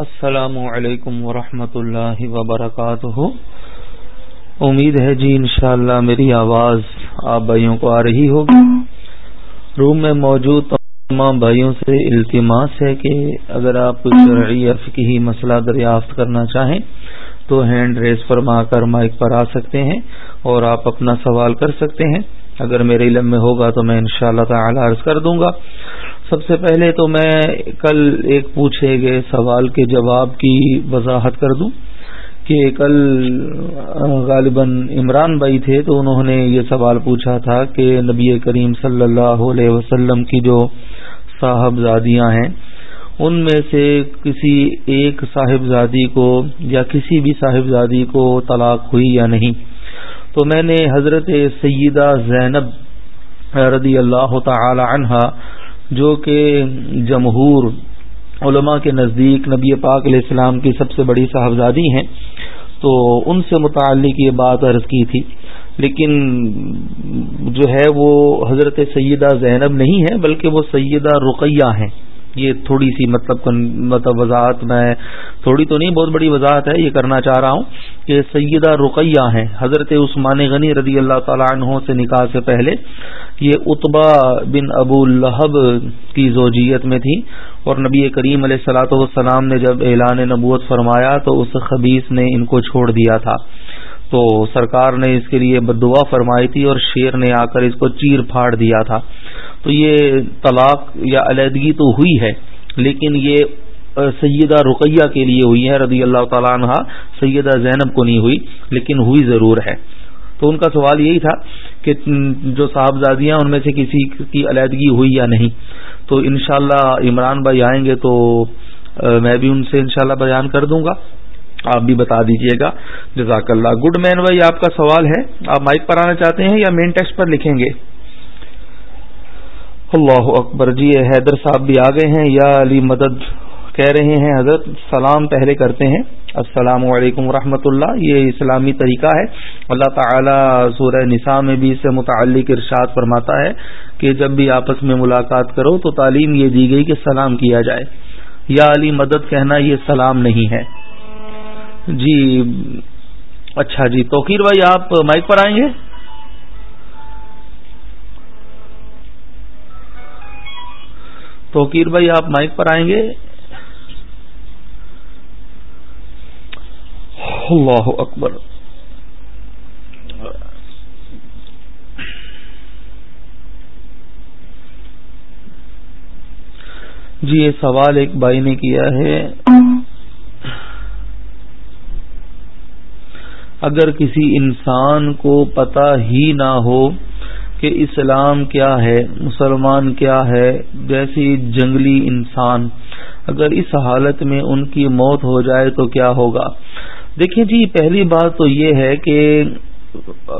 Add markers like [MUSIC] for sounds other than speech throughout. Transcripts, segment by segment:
السلام علیکم ورحمۃ اللہ وبرکاتہ۔ امید ہے جی انشاءاللہ میری آواز آپ بھائیوں کو آ رہی ہوگی۔ روم میں موجود تمام بھائیوں سے التماس ہے کہ اگر آپ شرعی یا فقہی مسئلہ دریافت کرنا چاہیں تو ہینڈ ریس فرما کر مائک پر آ سکتے ہیں اور آپ اپنا سوال کر سکتے ہیں۔ اگر میرے علم میں ہوگا تو میں انشاءاللہ تعالی عرض کر دوں گا۔ سب سے پہلے تو میں کل ایک پوچھے گئے سوال کے جواب کی وضاحت کر دوں کہ کل غالباً عمران بھائی تھے تو انہوں نے یہ سوال پوچھا تھا کہ نبی کریم صلی اللہ علیہ وسلم کی جو صاحبزادیاں ہیں، ان میں سے کسی ایک صاحبزادی کو یا کسی بھی صاحبزادی کو طلاق ہوئی یا نہیں۔ تو میں نے حضرت سیدہ زینب رضی اللہ تعالی عنہا جو کہ جمہور علماء کے نزدیک نبی پاک علیہ السلام کی سب سے بڑی صاحبزادی ہیں، تو ان سے متعلق یہ بات عرض کی تھی۔ لیکن جو ہے وہ حضرت سیدہ زینب نہیں ہے بلکہ وہ سیدہ رقیہ ہیں۔ یہ تھوڑی سی مطلب مطلب وضاحت میں تھوڑی تو نہیں، بہت بڑی وضاحت ہے، یہ کرنا چاہ رہا ہوں کہ سیدہ رقیہ ہیں، حضرت عثمان غنی رضی اللہ تعالیٰ عنہ سے نکاح سے پہلے یہ اتبا بن ابو الحب کی زوجیت میں تھی اور نبی کریم علیہ السلاۃ والسلام نے جب اعلان نبوت فرمایا تو اس خبیص نے ان کو چھوڑ دیا تھا۔ تو سرکار نے اس کے لیے بدعا فرمائی تھی اور شیر نے آ کر اس کو چیر پھاڑ دیا تھا۔ تو یہ طلاق یا علیحدگی تو ہوئی ہے، لیکن یہ سیدہ رقیہ کے لیے ہوئی ہے، رضی اللہ تعالیٰ عنہ، سیدہ زینب کو نہیں ہوئی، لیکن ہوئی ضرور ہے۔ تو ان کا سوال یہی تھا کہ جو صاحبزادیاں ان میں سے کسی کی علیحدگی ہوئی یا نہیں؟ تو انشاءاللہ عمران بھائی آئیں گے تو میں بھی ان سے انشاءاللہ بیان کر دوں گا۔ آپ بھی بتا دیجیے گا۔ جزاک اللہ۔ گڈ مین بھائی، آپ کا سوال ہے، آپ مائک پر آنا چاہتے ہیں یا مین ٹیکسٹ پر لکھیں گے؟ اللہ اکبر جی حیدر صاحب بھی آ گئے ہیں، یا علی مدد کہہ رہے ہیں، حضرت سلام پہلے کرتے ہیں۔ السلام علیکم ورحمۃ اللہ، یہ اسلامی طریقہ ہے۔ اللہ تعالی سورہ نساء میں بھی اس سے متعلق ارشاد فرماتا ہے کہ جب بھی آپس میں ملاقات کرو تو تعلیم یہ دی گئی کہ سلام کیا جائے۔ یا علی مدد کہنا یہ سلام نہیں ہے۔ جی اچھا جی توقیر بھائی، آپ مائک پر آئیں گے؟ توقیر بھائی، آپ مائک پر آئیں گے؟ اللہ اکبر۔ جی یہ سوال ایک بھائی نے کیا ہے۔ اگر کسی انسان کو پتہ ہی نہ ہو کہ اسلام کیا ہے، مسلمان کیا ہے جیسی جنگلی انسان۔ اگر اس حالت میں ان کی موت ہو جائے تو کیا ہوگا؟ دیکھیں جی پہلی بات تو یہ ہے کہ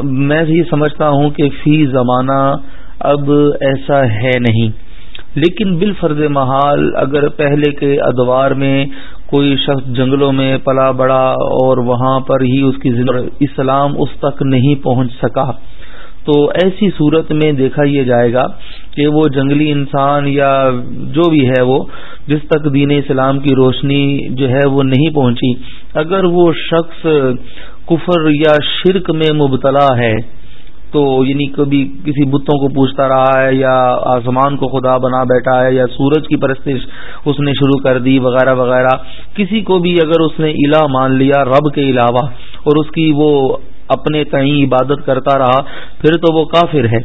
میں یہ سمجھتا ہوں کہ فی زمانہ اب ایسا ہے نہیں۔ لیکن بال فرض محال، اگر پہلے کے ادوار میں کوئی شخص جنگلوں میں پلا بڑا اور وہاں پر ہی اس کی اسلام اس تک نہیں پہنچ سکا۔ تو ایسی صورت میں دیکھا یہ جائے گا کہ وہ جنگلی انسان یا جو بھی ہے وہ، جس تک دین اسلام کی روشنی جو ہے وہ نہیں پہنچی، اگر وہ شخص کفر یا شرک میں مبتلا ہے، تو یعنی کبھی کسی بتوں کو پوچھتا رہا ہے یا آسمان کو خدا بنا بیٹھا ہے یا سورج کی پرستش اس نے شروع کر دی وغیرہ وغیرہ، کسی کو بھی اگر اس نے الہ مان لیا رب کے علاوہ اور اس کی وہ اپنے کہیں عبادت کرتا رہا، پھر تو وہ کافر ہے۔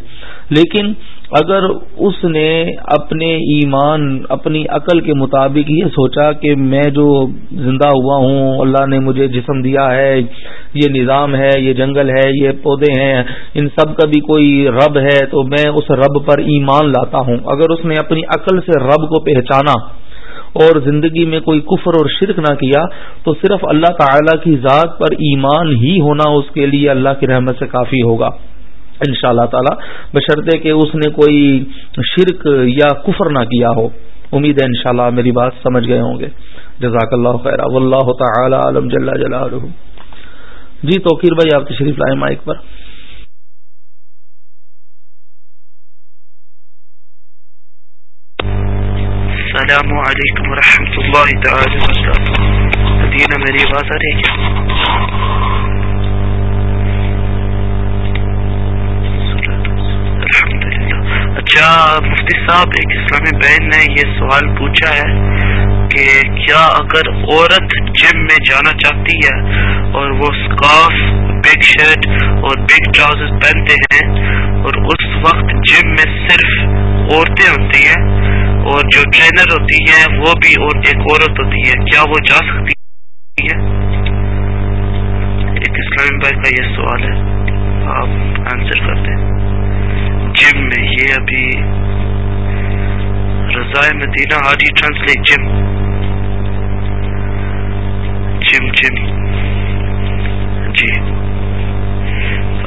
لیکن اگر اس نے اپنے ایمان، اپنی عقل کے مطابق یہ سوچا کہ میں جو زندہ ہوا ہوں، اللہ نے مجھے جسم دیا ہے، یہ نظام ہے، یہ جنگل ہے، یہ پودے ہیں، ان سب کا بھی کوئی رب ہے، تو میں اس رب پر ایمان لاتا ہوں۔ اگر اس نے اپنی عقل سے رب کو پہچانا اور زندگی میں کوئی کفر اور شرک نہ کیا تو صرف اللہ تعالی کی ذات پر ایمان ہی ہونا اس کے لیے اللہ کی رحمت سے کافی ہوگا۔ ان شاء اللہ تعالی بشرطے کہ اس نے کوئی شرک یا کفر نہ کیا ہو۔ امید ہے انشاءاللہ میری بات سمجھ گئے ہوں گے۔ جزاک اللہ خیر واللہ تعالی عالم جل جلالہ۔ جی توقیر بھائی، آپ تشریف لائیں مائک پر۔ السلام علیکم ورحمۃ اللہ تعالی وبرکاتہ میری آواز آ رہی ہے کیا؟ اچھا مفتی صاحب، ایک اسلامی بہن نے یہ سوال پوچھا ہے کہ کیا اگر عورت جم میں جانا چاہتی ہے اور وہ اسکارف بگ شرٹ اور بگ ٹراؤزر پہنتے ہیں اور اس وقت جم میں صرف عورتیں ہوتی ہیں اور جو ٹرینر ہوتی ہیں، وہ بھی اور ایک عورت ہوتی ہے، کیا وہ جا سکتی ہے؟ ایک اسلامی بھائی کا یہ سوال ہے۔ آپ آنسر کر دیں جم میں یہ ابھی رضائے مدینہ حاجی ٹرانسلیٹ جم۔ جم جم۔ جی۔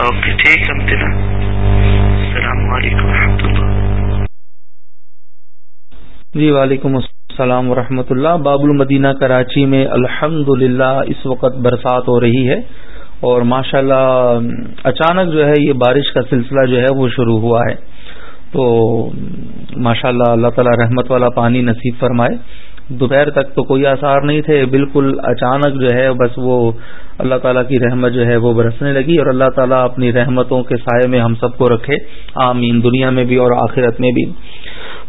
اوکے ٹھیک ہے مدینہ جی وعلیکم السلام ورحمۃ اللہ۔ باب المدینہ کراچی میں الحمد اس وقت برسات ہو رہی ہے اور ماشاء اللہ اچانک جو ہے یہ بارش کا سلسلہ جو ہے وہ شروع ہوا ہے۔ تو ماشاء اللہ اللہ تعالی رحمت والا پانی نصیب فرمائے۔ دوپہر تک تو کوئی آثار نہیں تھے، بالکل اچانک جو ہے بس وہ اللہ تعالیٰ کی رحمت جو ہے وہ برسنے لگی اور اللہ تعالیٰ اپنی رحمتوں کے سائے میں ہم سب کو رکھے۔ آمین، دنیا میں بھی اور آخرت میں بھی۔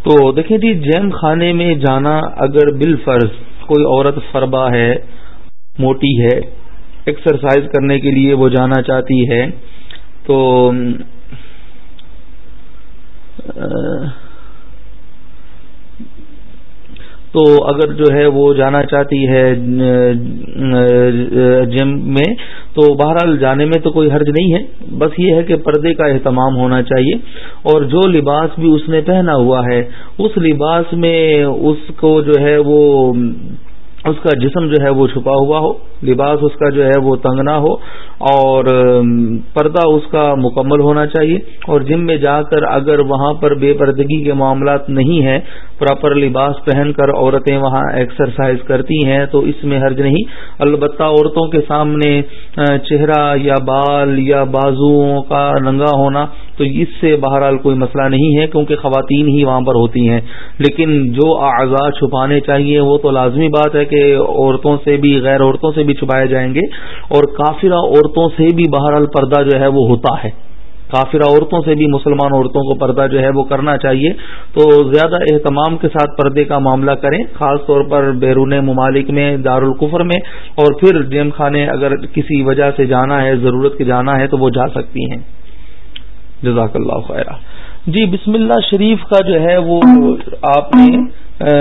تو دیکھیں جی جیم خانے میں جانا اگر بال فرض کوئی عورت فربا ہے، موٹی ہے ایکسرسائز کرنے کے لیے وہ جانا چاہتی ہے، تو تو اگر جو ہے وہ جانا چاہتی ہے جم میں، تو بہرحال جانے میں تو کوئی حرج نہیں ہے۔ بس یہ ہے کہ پردے کا اہتمام ہونا چاہیے۔ اور جو لباس بھی اس نے پہنا ہوا ہے، اس لباس میں اس کو جو ہے وہ اس کا جسم جو ہے وہ چھپا ہوا ہو، لباس اس کا جو ہے وہ تنگ نہ ہو، اور پردہ اس کا مکمل ہونا چاہیے۔ اور جم میں جا کر اگر وہاں پر بے پردگی کے معاملات نہیں ہیں، پراپر لباس پہن کر عورتیں وہاں ایکسرسائز کرتی ہیں، تو اس میں حرج نہیں۔ البتہ عورتوں کے سامنے چہرہ یا بال یا بازوؤں کا ننگا ہونا، تو اس سے بہرحال کوئی مسئلہ نہیں ہے، کیونکہ خواتین ہی وہاں پر ہوتی ہیں۔ لیکن جو اعضاء چھپانے چاہیے، وہ تو لازمی بات ہے کہ عورتوں سے بھی، غیر عورتوں سے بھی چھپائے جائیں گے اور کافرہ عورتوں سے بھی بہرحال پردہ جو ہے وہ ہوتا ہے۔ کافرہ عورتوں سے بھی مسلمان عورتوں کو پردہ جو ہے وہ کرنا چاہیے۔ تو زیادہ اہتمام کے ساتھ پردے کا معاملہ کریں، خاص طور پر بیرون ممالک میں دارالقفر میں۔ اور پھر جیم خانے اگر کسی وجہ سے جانا ہے، ضرورت کے جانا ہے تو وہ جا سکتی ہیں۔ جزاک اللہ خیر جی بسم اللہ شریف کا جو ہے وہ آپ نے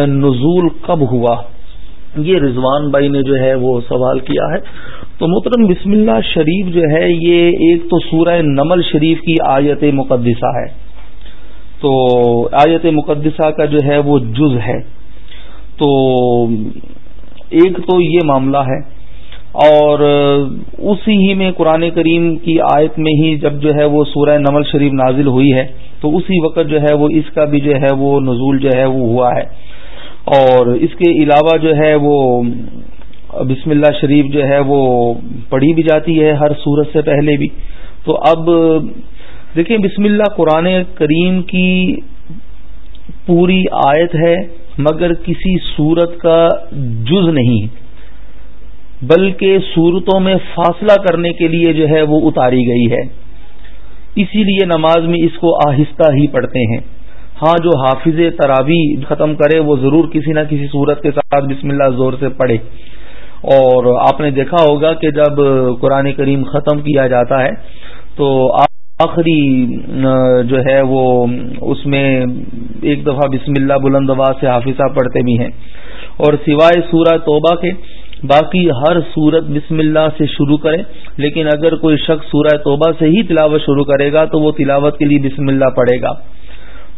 نزول کب ہوا؟ یہ رضوان بھائی نے جو ہے وہ سوال کیا ہے۔ تو محترم، بسم اللہ شریف جو ہے، یہ ایک تو سورہ نمل شریف کی آیت مقدسہ ہے۔ تو آیت مقدسہ کا جو ہے وہ جز ہے۔ تو ایک تو یہ معاملہ ہے۔ اور اسی ہی میں قرآن کریم کی آیت میں ہی جب جو ہے وہ سورہ نمل شریف نازل ہوئی ہے، تو اسی وقت جو ہے وہ اس کا بھی جو ہے وہ نزول جو ہے وہ ہوا ہے۔ اور اس کے علاوہ جو ہے وہ بسم اللہ شریف جو ہے وہ پڑھی بھی جاتی ہے ہر سورت سے پہلے بھی۔ تو اب دیکھیں بسم اللہ قرآن کریم کی پوری آیت ہے، مگر کسی سورت کا جز نہیں، بلکہ صورتوں میں فاصلہ کرنے کے لیے جو ہے وہ اتاری گئی ہے۔ اسی لیے نماز میں اس کو آہستہ ہی پڑھتے ہیں۔ ہاں جو حافظ تراوی ختم کرے، وہ ضرور کسی نہ کسی صورت کے ساتھ بسم اللہ زور سے پڑھے۔ اور آپ نے دیکھا ہوگا کہ جب قرآن کریم ختم کیا جاتا ہے، تو آخری جو ہے، وہ اس میں ایک دفعہ بسم اللہ بلند سے حافظہ پڑھتے بھی ہیں۔ اور سوائے سورہ توبہ کے، باقی ہر سورت بسم اللہ سے شروع کرے۔ لیکن اگر کوئی شخص سورہ توبہ سے ہی تلاوت شروع کرے گا، تو وہ تلاوت کے لیے بسم اللہ پڑھے گا۔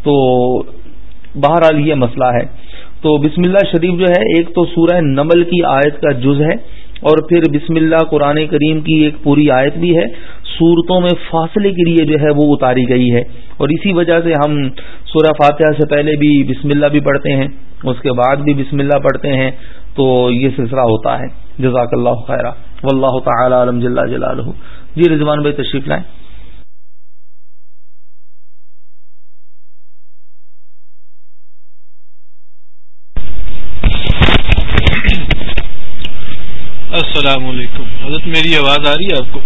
تو بہرحال یہ مسئلہ ہے۔ تو بسم اللہ شریف جو ہے، ایک تو سورہ نمل کی آیت کا جز ہے اور پھر بسم اللہ قرآن کریم کی ایک پوری آیت بھی ہے۔ صورتوں میں فاصلے کے لیے جو ہے وہ اتاری گئی ہے۔ اور اسی وجہ سے ہم سورہ فاتحہ سے پہلے بھی بسم اللہ بھی پڑھتے ہیں، اس کے بعد بھی بسم اللہ پڑھتے ہیں۔ تو یہ سلسلہ ہوتا ہے۔ جزاک اللہ خیرہ۔ و اللہ تعالی عالم جلال جی رضوان بھائی تشریف لائیں۔ السلام علیکم۔ حضرت میری آواز آ رہی ہے آپ کو؟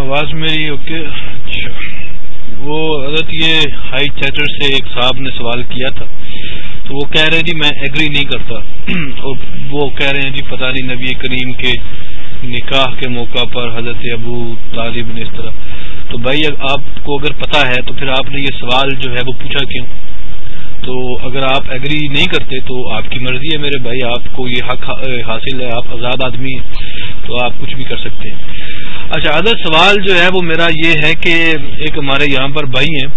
آواز میری اوکے۔ اچھا۔ وہ حضرت یہ ہائی چیٹر سے ایک صاحب نے سوال کیا تھا۔ تو وہ کہہ رہے جی میں ایگری نہیں کرتا۔ اور وہ کہہ رہے ہیں جی پتہ نہیں نبی کریم کے نکاح کے موقع پر حضرت ابو طالب نے اس طرح۔ تو بھائی آپ کو اگر پتا ہے تو پھر آپ نے یہ سوال جو ہے وہ پوچھا کیوں؟ تو اگر آپ ایگری نہیں کرتے تو آپ کی مرضی ہے میرے بھائی، آپ کو یہ حق حاصل ہے، آپ آزاد آدمی ہیں، تو آپ کچھ بھی کر سکتے ہیں۔ اچھا ادر سوال جو ہے وہ میرا یہ ہے کہ ایک ہمارے یہاں پر بھائی ہیں،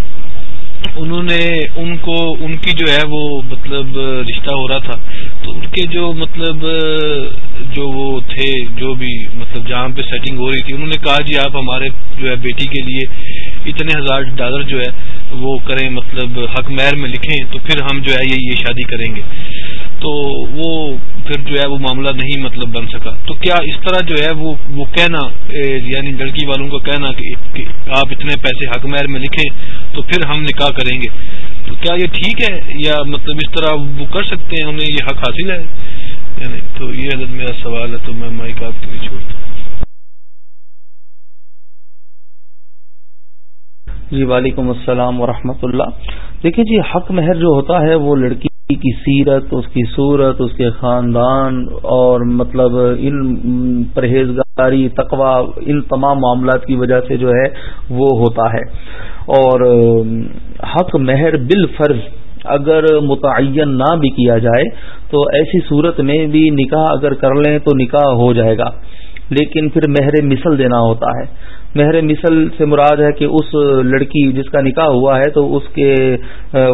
انہوں نے ان کو، ان کی جو ہے وہ مطلب رشتہ ہو رہا تھا، تو ان کے جو مطلب جو وہ تھے، جو بھی مطلب جہاں پہ سیٹنگ ہو رہی تھی، انہوں نے کہا جی آپ ہمارے جو ہے بیٹی کے لیے اتنے ہزار ڈالر جو ہے وہ کریں مطلب حق مہر میں لکھیں تو پھر ہم جو ہے یہ یہ شادی کریں گے۔ تو وہ پھر جو ہے وہ معاملہ نہیں مطلب بن سکا۔ تو کیا اس طرح جو ہے وہ وہ کہنا یعنی لڑکی والوں کو کہنا کہ آپ اتنے پیسے حق مہر میں لکھیں تو پھر ہم نکاح کریں گے۔ تو کیا یہ ٹھیک ہے؟ یا مطلب اس طرح وہ کر سکتے ہیں؟ انہیں یہ حق حاصل ہے؟ یعنی تو یہ حضرت میرا سوال ہے تو میں مائک آپ کے لیے چھوڑتا ہوں۔ جی وعلیکم السلام ورحمۃ اللہ۔ دیکھیں جی حق مہر جو ہوتا ہے، وہ لڑکی کی سیرت، اس کی صورت، اس کے خاندان اور مطلب ان پرہیزگاری تقوا ان تمام معاملات کی وجہ سے جو ہے، وہ ہوتا ہے۔ اور، حق مہر بال فرض اگر متعین نہ بھی کیا جائے، تو ایسی صورت میں بھی نکاح اگر کر لیں تو نکاح ہو جائے گا۔ لیکن پھر مہر مثل دینا ہوتا ہے۔ مہر مثل سے مراد ہے کہ اس لڑکی جس کا نکاح ہوا ہے تو اس کے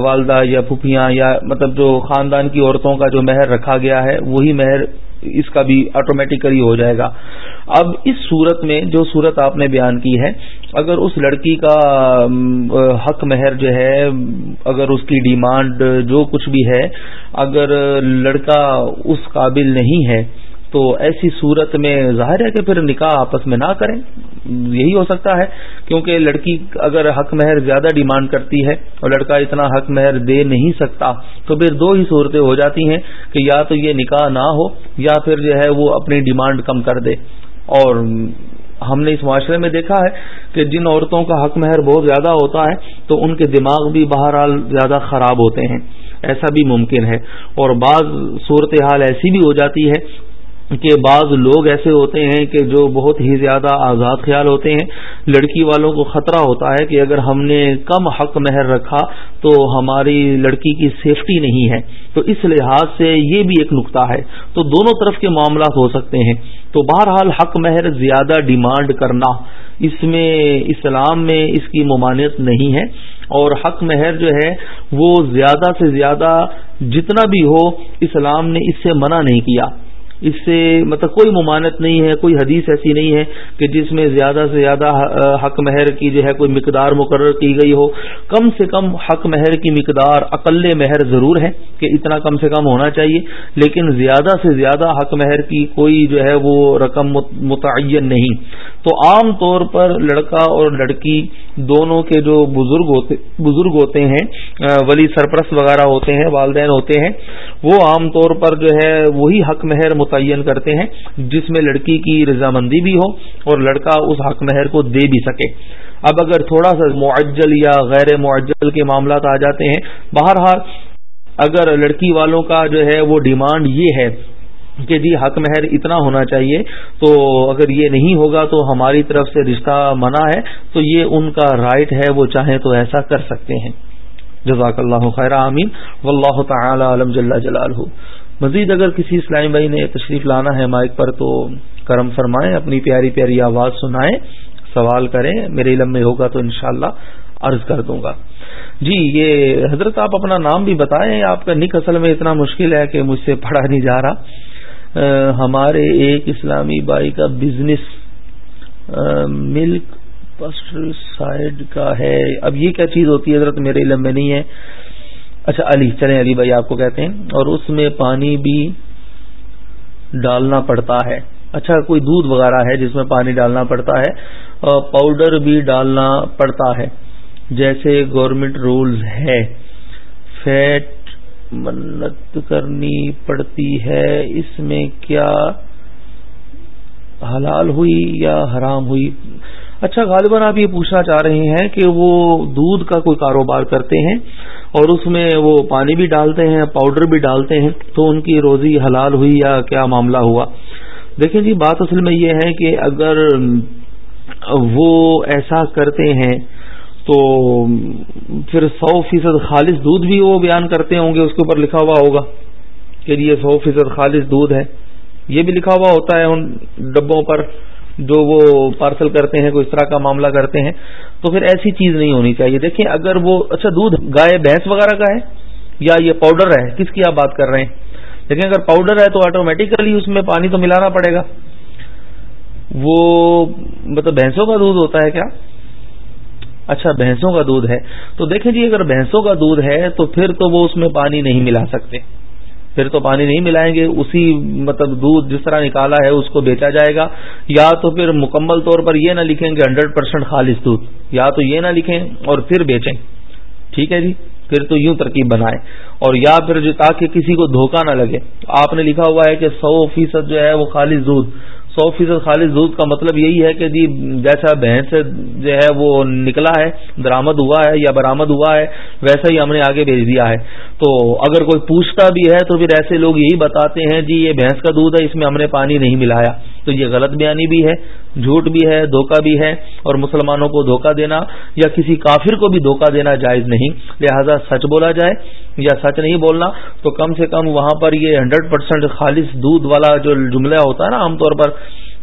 والدہ یا پھوپھیاں یا مطلب جو خاندان کی عورتوں کا جو مہر رکھا گیا ہے، وہی مہر اس کا بھی آٹومیٹیکلی ہو جائے گا۔ اب اس صورت میں جو صورت آپ نے بیان کی ہے، اگر اس لڑکی کا حق مہر جو ہے، اگر اس کی ڈیمانڈ جو کچھ بھی ہے، اگر لڑکا اس قابل نہیں ہے تو ایسی صورت میں ظاہر ہے کہ پھر نکاح آپس میں نہ کریں۔ یہی ہو سکتا ہے، کیونکہ لڑکی اگر حق مہر زیادہ ڈیمانڈ کرتی ہے اور لڑکا اتنا حق مہر دے نہیں سکتا، تو پھر دو ہی صورتیں ہو جاتی ہیں کہ یا تو یہ نکاح نہ ہو یا پھر جو ہے وہ اپنی ڈیمانڈ کم کر دے۔ اور ہم نے اس معاشرے میں دیکھا ہے کہ جن عورتوں کا حق مہر بہت زیادہ ہوتا ہے، تو ان کے دماغ بھی بہرحال زیادہ خراب ہوتے ہیں۔ ایسا بھی ممکن ہے۔ اور بعض صورتحال ایسی بھی ہو جاتی ہے کہ بعض لوگ ایسے ہوتے ہیں کہ جو بہت ہی زیادہ آزاد خیال ہوتے ہیں، لڑکی والوں کو خطرہ ہوتا ہے کہ اگر ہم نے کم حق مہر رکھا تو ہماری لڑکی کی سیفٹی نہیں ہے۔ تو اس لحاظ سے یہ بھی ایک نقطہ ہے۔ تو دونوں طرف کے معاملات ہو سکتے ہیں۔ تو بہرحال حق مہر زیادہ ڈیمانڈ کرنا، اس میں، اسلام میں اس کی ممانعت نہیں ہے۔ اور حق مہر جو ہے، وہ زیادہ سے زیادہ جتنا بھی ہو، اسلام نے اس سے منع نہیں کیا۔ اس سے مطلب کوئی ممانت نہیں ہے، کوئی حدیث ایسی نہیں ہے کہ جس میں زیادہ سے زیادہ حق مہر کی جو ہے کوئی مقدار مقرر کی گئی ہو۔ کم سے کم حق مہر کی مقدار اقل مہر ضرور ہے کہ اتنا کم سے کم ہونا چاہیے، لیکن زیادہ سے زیادہ حق مہر کی کوئی جو ہے وہ رقم متعین نہیں۔ تو عام طور پر لڑکا اور لڑکی دونوں کے جو بزرگ ہوتے بزرگ ہوتے ہیں ولی سرپرست وغیرہ ہوتے ہیں، والدین ہوتے ہیں، وہ عام طور پر جو ہے وہی حق مہر متعین کرتے ہیں جس میں لڑکی کی رضامندی بھی ہو اور لڑکا اس حق مہر کو دے بھی سکے۔ اب اگر تھوڑا سا معجل یا غیر معجل کے معاملات آ جاتے ہیں، بہرحال اگر لڑکی والوں کا جو ہے وہ ڈیمانڈ یہ ہے کہ جی حق مہر اتنا ہونا چاہیے، تو اگر یہ نہیں ہوگا تو ہماری طرف سے رشتہ منع ہے، تو یہ ان کا رائٹ ہے، وہ چاہیں تو ایسا کر سکتے ہیں۔ جزاک اللہ خیر امین و اللہ تعالی علم جل جلال مزید اگر کسی اسلامی بھائی نے تشریف لانا ہے مائک پر تو کرم فرمائیں، اپنی پیاری پیاری آواز سنائیں، سوال کریں، میرے علم میں ہوگا تو انشاءاللہ عرض کر دوں گا۔ جی یہ حضرت آپ اپنا نام بھی بتائیں، آپ کا نک اصل میں اتنا مشکل ہے کہ مجھ سے پڑھا نہیں جا رہا۔ ہمارے ایک اسلامی بھائی کا بزنس ملک سائڈ کا ہے۔ اب یہ کیا چیز ہوتی ہے حضرت میرے علم میں نہیں ہے۔ اچھا علی، چلیں علی بھائی، آپ کو کہتے ہیں، اور اس میں پانی بھی ڈالنا پڑتا ہے۔ اچھا کوئی دودھ وغیرہ ہے جس میں پانی ڈالنا پڑتا ہے اور پاؤڈر بھی ڈالنا پڑتا ہے۔ جیسے گورنمنٹ رولز ہے فیٹ منت کرنی پڑتی ہے، اس میں کیا حلال ہوئی یا حرام ہوئی؟ اچھا غالباً آپ یہ پوچھنا چاہ رہے ہیں کہ وہ دودھ کا کوئی کاروبار کرتے ہیں۔ اور اس میں وہ پانی بھی ڈالتے ہیں پاؤڈر بھی ڈالتے ہیں، تو ان کی روزی حلال ہوئی یا کیا معاملہ ہوا؟ دیکھیں جی بات اصل میں یہ ہے کہ اگر وہ ایسا کرتے ہیں تو پھر سو فیصد خالص دودھ بھی وہ بیان کرتے ہوں گے، اس کے اوپر لکھا ہوا ہوگا کہ یہ سو فیصد خالص دودھ ہے۔ یہ بھی لکھا ہوا ہوتا ہے ان ڈبوں پر۔ جو وہ پارسل کرتے ہیں، کوئی اس طرح کا معاملہ کرتے ہیں، تو پھر ایسی چیز نہیں ہونی چاہیے۔ دیکھیں، اگر وہ اچھا دودھ، گائے، بھینس وغیرہ کا ہے یا یہ پاؤڈر ہے، کس کی آپ بات کر رہے ہیں؟ لیکن اگر پاؤڈر ہے تو آٹومیٹیکلی اس میں پانی تو ملانا پڑے گا۔ وہ مطلب بھینسوں کا دودھ ہوتا ہے کیا؟ اچھا بھینسوں کا دودھ ہے۔ تو دیکھیں جی اگر بھینسوں کا دودھ ہے تو پھر تو وہ اس میں پانی نہیں ملا سکتے۔ پھر تو پانی نہیں ملائیں گے، اسی مطلب دودھ جس طرح نکالا ہے، اس کو بیچا جائے گا۔ یا تو پھر مکمل طور پر یہ نہ لکھیں گے ہنڈریڈ پرسینٹ خالص دودھ، یا تو یہ نہ لکھیں اور پھر بیچیں۔ ٹھیک ہے جی؟ پھر تو یوں ترکیب بنائیں۔ اور یا پھر جو تاکہ کسی کو دھوکہ نہ لگے، آپ نے لکھا ہوا ہے کہ سو فیصد جو ہے وہ خالص دودھ۔ سو فیصد خالص دودھ کا مطلب یہی ہے کہ جی جیسا بھینس جو ہے وہ نکلا ہے درامد ہوا ہے یا برامد ہوا ہے، ویسا ہی ہم نے آگے بھیج دیا ہے۔ تو اگر کوئی پوچھتا بھی ہے تو پھر ایسے لوگ یہی بتاتے ہیں جی یہ بھینس کا دودھ ہے، اس میں ہم نے پانی نہیں ملایا۔ تو یہ غلط بیانی بھی ہے۔ جھوٹ بھی ہے، دھوکہ بھی ہے، اور مسلمانوں کو دھوکہ دینا یا کسی کافر کو بھی دھوکہ دینا جائز نہیں۔ لہذا سچ بولا جائے یا سچ نہیں بولنا، تو کم سے کم وہاں پر یہ ہنڈریڈ پرسینٹ خالص دودھ والا جو جملہ ہوتا ہے نا عام طور پر،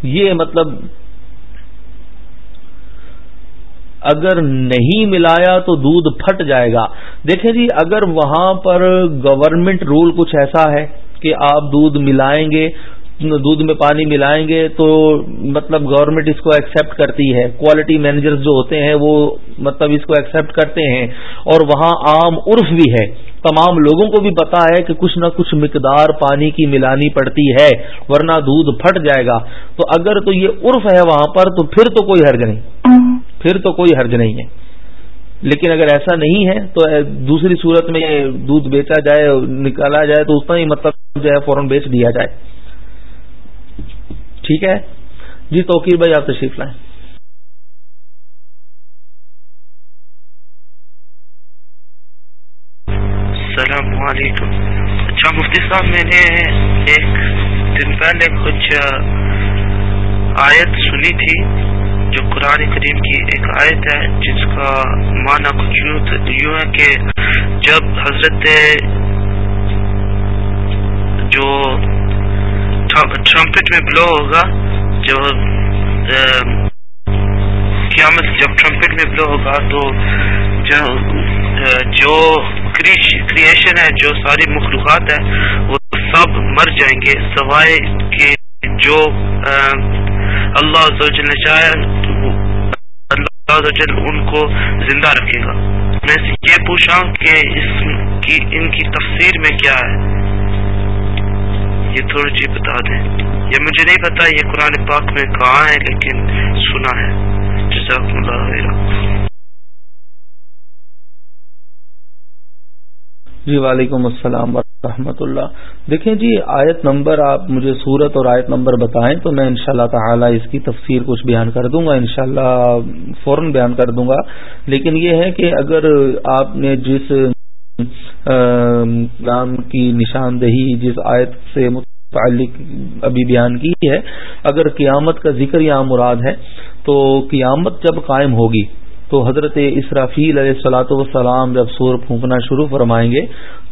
یہ مطلب اگر نہیں ملایا تو دودھ پھٹ جائے گا۔ دیکھیں جی اگر وہاں پر گورنمنٹ رول کچھ ایسا ہے کہ آپ دودھ ملائیں گے دودھ میں پانی ملائیں گے تو مطلب گورنمنٹ اس کو ایکسپٹ کرتی ہے۔ کوالٹی مینیجرز جو ہوتے ہیں وہ مطلب اس کو ایکسپٹ کرتے ہیں۔ اور وہاں عام عرف بھی ہے۔ تمام لوگوں کو بھی پتا ہے کہ کچھ نہ کچھ مقدار پانی کی ملانی پڑتی ہے، ورنہ دودھ پھٹ جائے گا۔ تو اگر تو یہ عرف ہے وہاں پر تو پھر تو کوئی حرج نہیں۔ پھر تو کوئی حرج نہیں ہے۔ لیکن اگر ایسا نہیں ہے تو دوسری صورت میں دودھ بیچا جائے نکالا جائے تو اس کا ہی مطلب جو ہے فوراً بیچ دیا جائے۔ ٹھیک ہے؟ جی توقیر بھائی آپ تشریف لائیں۔ السلام علیکم۔ اچھا مفتی صاحب، میں نے ایک دن پہلے کچھ آیت سنی تھی، جو قرآن کریم کی ایک آیت ہے، جس کا معنی کچھ یوں ہے کہ جب حضرت جو ٹرمپٹ میں بلو ہوگا جو um, قیامت جب ٹرمپٹ میں بلو ہوگا تو جو uh, کریشن ہے، جو ساری مخلوقات ہے وہ سب مر جائیں گے، سوائے کہ جو um, اللہ نے چاہے اللہ ان کو زندہ رکھے گا۔ میں یہ پوچھا کہ اس کی، ان کی تفسیر میں کیا ہے۔ یہ تھوڑی جی بتا دیں۔ یہ مجھے نہیں پتا یہ قرآن پاک میں کہاں ہے، لیکن سنا ہے۔ جزاک اللہ جی وعلیکم السلام ورحمۃ اللہ۔ دیکھیں جی آیت نمبر آپ مجھے صورت اور آیت نمبر بتائیں تو میں انشاءاللہ تعالی اس کی تفسیر کچھ بیان کر دوں گا، انشاءاللہ اللہ فوراً بیان کر دوں گا۔ لیکن یہ ہے کہ اگر آپ نے جس نام کی نشاندہی جس آیت سے متعلق ابھی بیان کی ہے، اگر قیامت کا ذکر یا مراد ہے، تو قیامت جب قائم ہوگی، تو حضرت اسرافیل علیہ السلاۃ وسلام جب سور پھونکنا شروع فرمائیں گے،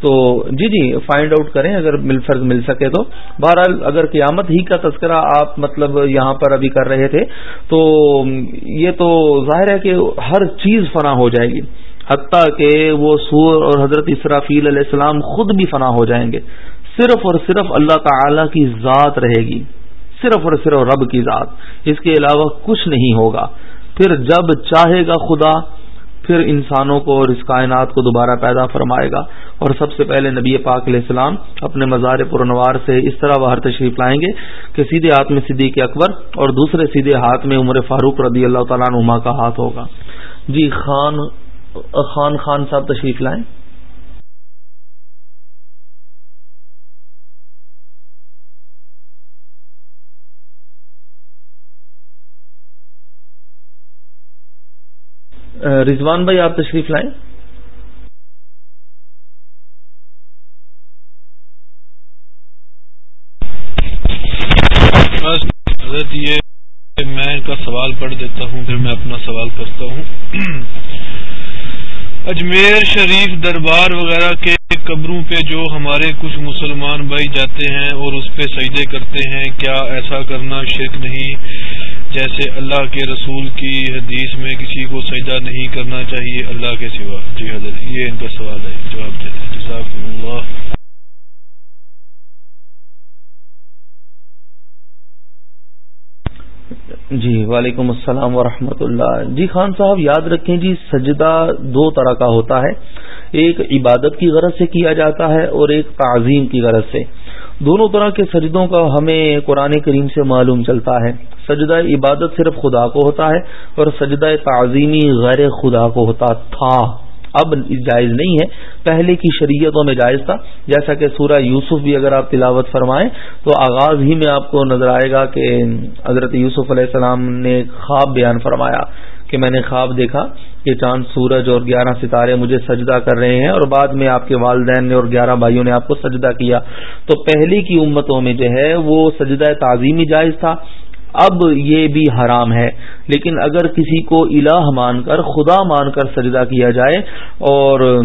تو جی جی فائنڈ آؤٹ کریں، اگر مل فرض مل سکے تو۔ بہرحال، اگر قیامت ہی کا تذکرہ آپ مطلب یہاں پر ابھی کر رہے تھے، تو یہ تو ظاہر ہے کہ ہر چیز فنا ہو جائے گی۔ حتیٰ کہ وہ سور اور حضرت اسرافیل علیہ السلام خود بھی فنا ہو جائیں گے۔ صرف اور صرف اللہ تعالی کی ذات رہے گی۔ صرف اور صرف رب کی ذات۔ اس کے علاوہ کچھ نہیں ہوگا۔ پھر جب چاہے گا خدا، پھر انسانوں کو اور اس کائنات کو دوبارہ پیدا فرمائے گا۔ اور سب سے پہلے نبی پاک علیہ السلام اپنے مزار پرنوار سے اس طرح باہر تشریف لائیں گے کہ سیدھے ہاتھ میں صدیق اکبر اور دوسرے سیدھے ہاتھ میں عمر فاروق رضی اللہ تعالیٰ نما کا ہاتھ ہوگا۔ جی خان خان خان صاحب تشریف لائیں۔ رضوان بھائی آپ تشریف لائیں۔ حضرت یہ میں ان کا سوال پڑھ دیتا ہوں، پھر میں اپنا سوال کرتا ہوں۔ اجمیر شریف دربار وغیرہ کے قبروں پہ جو ہمارے کچھ مسلمان بھائی جاتے ہیں اور اس پہ سجدے کرتے ہیں، کیا ایسا کرنا شرک نہیں جیسے اللہ کے رسول کی حدیث میں کسی کو سجدہ نہیں کرنا چاہیے اللہ کے سوا؟ جی حضرت، یہ ان کا سوال ہے، جواب دیتے جزاک اللہ جی وعلیکم السلام ورحمۃ اللہ۔ جی خان صاحب، یاد رکھیں جی سجدہ دو طرح کا ہوتا ہے۔ ایک عبادت کی غرض سے کیا جاتا ہے اور ایک تعظیم کی غرض سے۔ دونوں طرح کے سجدوں کا ہمیں قرآن کریم سے معلوم چلتا ہے۔ سجدہ عبادت صرف خدا کو ہوتا ہے اور سجدہ تعظیمی غیر خدا کو ہوتا تھا۔ اب جائز نہیں ہے۔ پہلے کی شریعتوں میں جائز تھا۔ جیسا کہ سورہ یوسف بھی اگر آپ تلاوت فرمائیں تو آغاز ہی میں آپ کو نظر آئے گا کہ حضرت یوسف علیہ السلام نے خواب بیان فرمایا کہ میں نے خواب دیکھا کہ چاند، سورج اور گیارہ ستارے مجھے سجدہ کر رہے ہیں اور بعد میں آپ کے والدین نے اور گیارہ بھائیوں نے آپ کو سجدہ کیا۔ تو پہلے کی امتوں میں جو ہے وہ سجدہ تعظیمی جائز تھا۔ اب یہ بھی حرام ہے۔ لیکن اگر کسی کو الہ مان کر، خدا مان کر سجدہ کیا جائے اور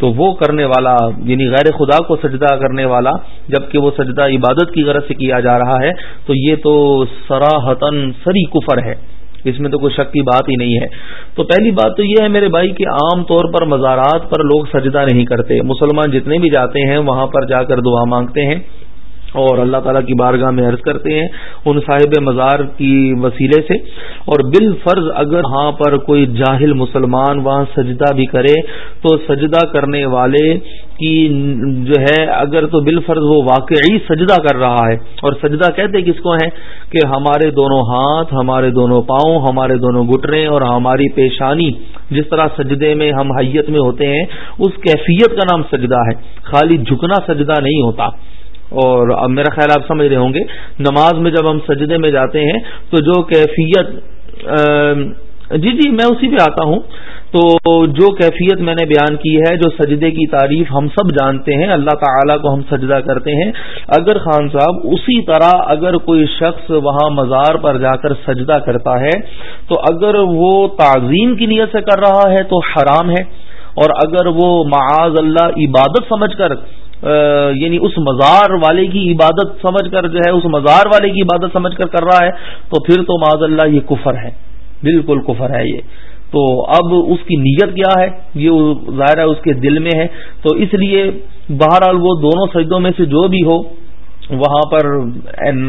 تو وہ کرنے والا یعنی غیر خدا کو سجدہ کرنے والا، جبکہ وہ سجدہ عبادت کی غرض سے کیا جا رہا ہے، تو یہ تو سراہتن سری کفر ہے۔ اس میں تو کوئی شک کی بات ہی نہیں ہے۔ تو پہلی بات تو یہ ہے میرے بھائی کہ عام طور پر مزارات پر لوگ سجدہ نہیں کرتے۔ مسلمان جتنے بھی جاتے ہیں، وہاں پر جا کر دعا مانگتے ہیں۔ اور اللہ تعالیٰ کی بارگاہ میں عرض کرتے ہیں ان صاحب مزار کی وسیلے سے۔ اور بال فرض اگر ہاں پر کوئی جاہل مسلمان وہاں سجدہ بھی کرے، تو سجدہ کرنے والے کی جو ہے، اگر تو بال فرض وہ واقعی سجدہ کر رہا ہے۔ اور سجدہ کہتے کس کو ہیں؟ کہ ہمارے دونوں ہاتھ، ہمارے دونوں پاؤں، ہمارے دونوں گٹرے اور ہماری پیشانی، جس طرح سجدے میں ہم حیت میں ہوتے ہیں، اس کیفیت کا نام سجدہ ہے۔ خالی جھکنا سجدہ نہیں ہوتا۔ اور اب میرا خیال آپ سمجھ رہے ہوں گے، نماز میں جب ہم سجدے میں جاتے ہیں، تو جو کیفیت جی جی میں اسی پہ آتا ہوں۔ تو جو کیفیت میں نے بیان کی ہے، جو سجدے کی تعریف ہم سب جانتے ہیں، اللہ تعالیٰ کو ہم سجدہ کرتے ہیں۔ اگر خان صاحب اسی طرح اگر کوئی شخص وہاں مزار پر جا کر سجدہ کرتا ہے، تو اگر وہ تعظیم کی نیت سے کر رہا ہے، تو حرام ہے۔ اور اگر وہ معاذ اللہ عبادت سمجھ کر یعنی اس مزار والے کی عبادت سمجھ کر جو ہے، اس مزار والے کی عبادت سمجھ کر کر رہا ہے، تو پھر تو معذ اللہ یہ کفر ہے۔ بالکل کفر ہے یہ۔ تو اب اس کی نیت کیا ہے؟ یہ ظاہر ہے اس کے دل میں ہے۔ تو اس لیے بہرحال وہ دونوں سجدوں میں سے جو بھی ہو، وہاں پر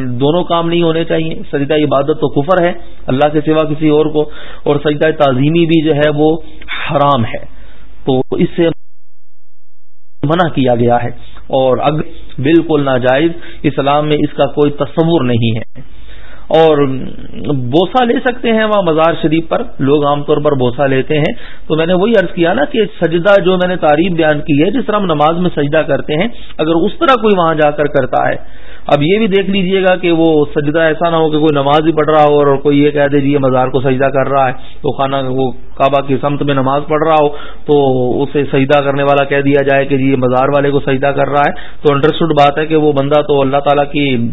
دونوں کام نہیں ہونے چاہیے۔ سجدہ عبادت تو کفر ہے، اللہ کے سوا کسی اور کو۔ اور سجدہ تعظیمی بھی جو ہے، وہ حرام ہے۔ تو اس سے منع کیا گیا ہے۔ اور اگر بالکل ناجائز، اسلام میں اس کا کوئی تصور نہیں ہے۔ اور بوسا لے سکتے ہیں وہاں مزار شریف پر، لوگ عام طور پر بوسا لیتے ہیں۔ تو میں نے وہی عرض کیا نا کہ سجدہ جو میں نے تعریف بیان کی ہے، جس طرح ہم نماز میں سجدہ کرتے ہیں، اگر اس طرح کوئی وہاں جا کر کرتا ہے اب یہ بھی دیکھ لیجیے گا کہ وہ سجدہ ایسا نہ ہو کہ کوئی نماز ہی پڑھ رہا ہو اور کوئی یہ کہہ دے جی یہ مزار کو سجدہ کر رہا ہے تو خانہ وہ کعبہ کی سمت میں نماز پڑھ رہا ہو تو اسے سجدہ کرنے والا کہہ دیا جائے کہ جی یہ مزار والے کو سجدہ کر رہا ہے۔ تو انڈرسٹوڈ بات ہے کہ وہ بندہ تو اللہ تعالیٰ کی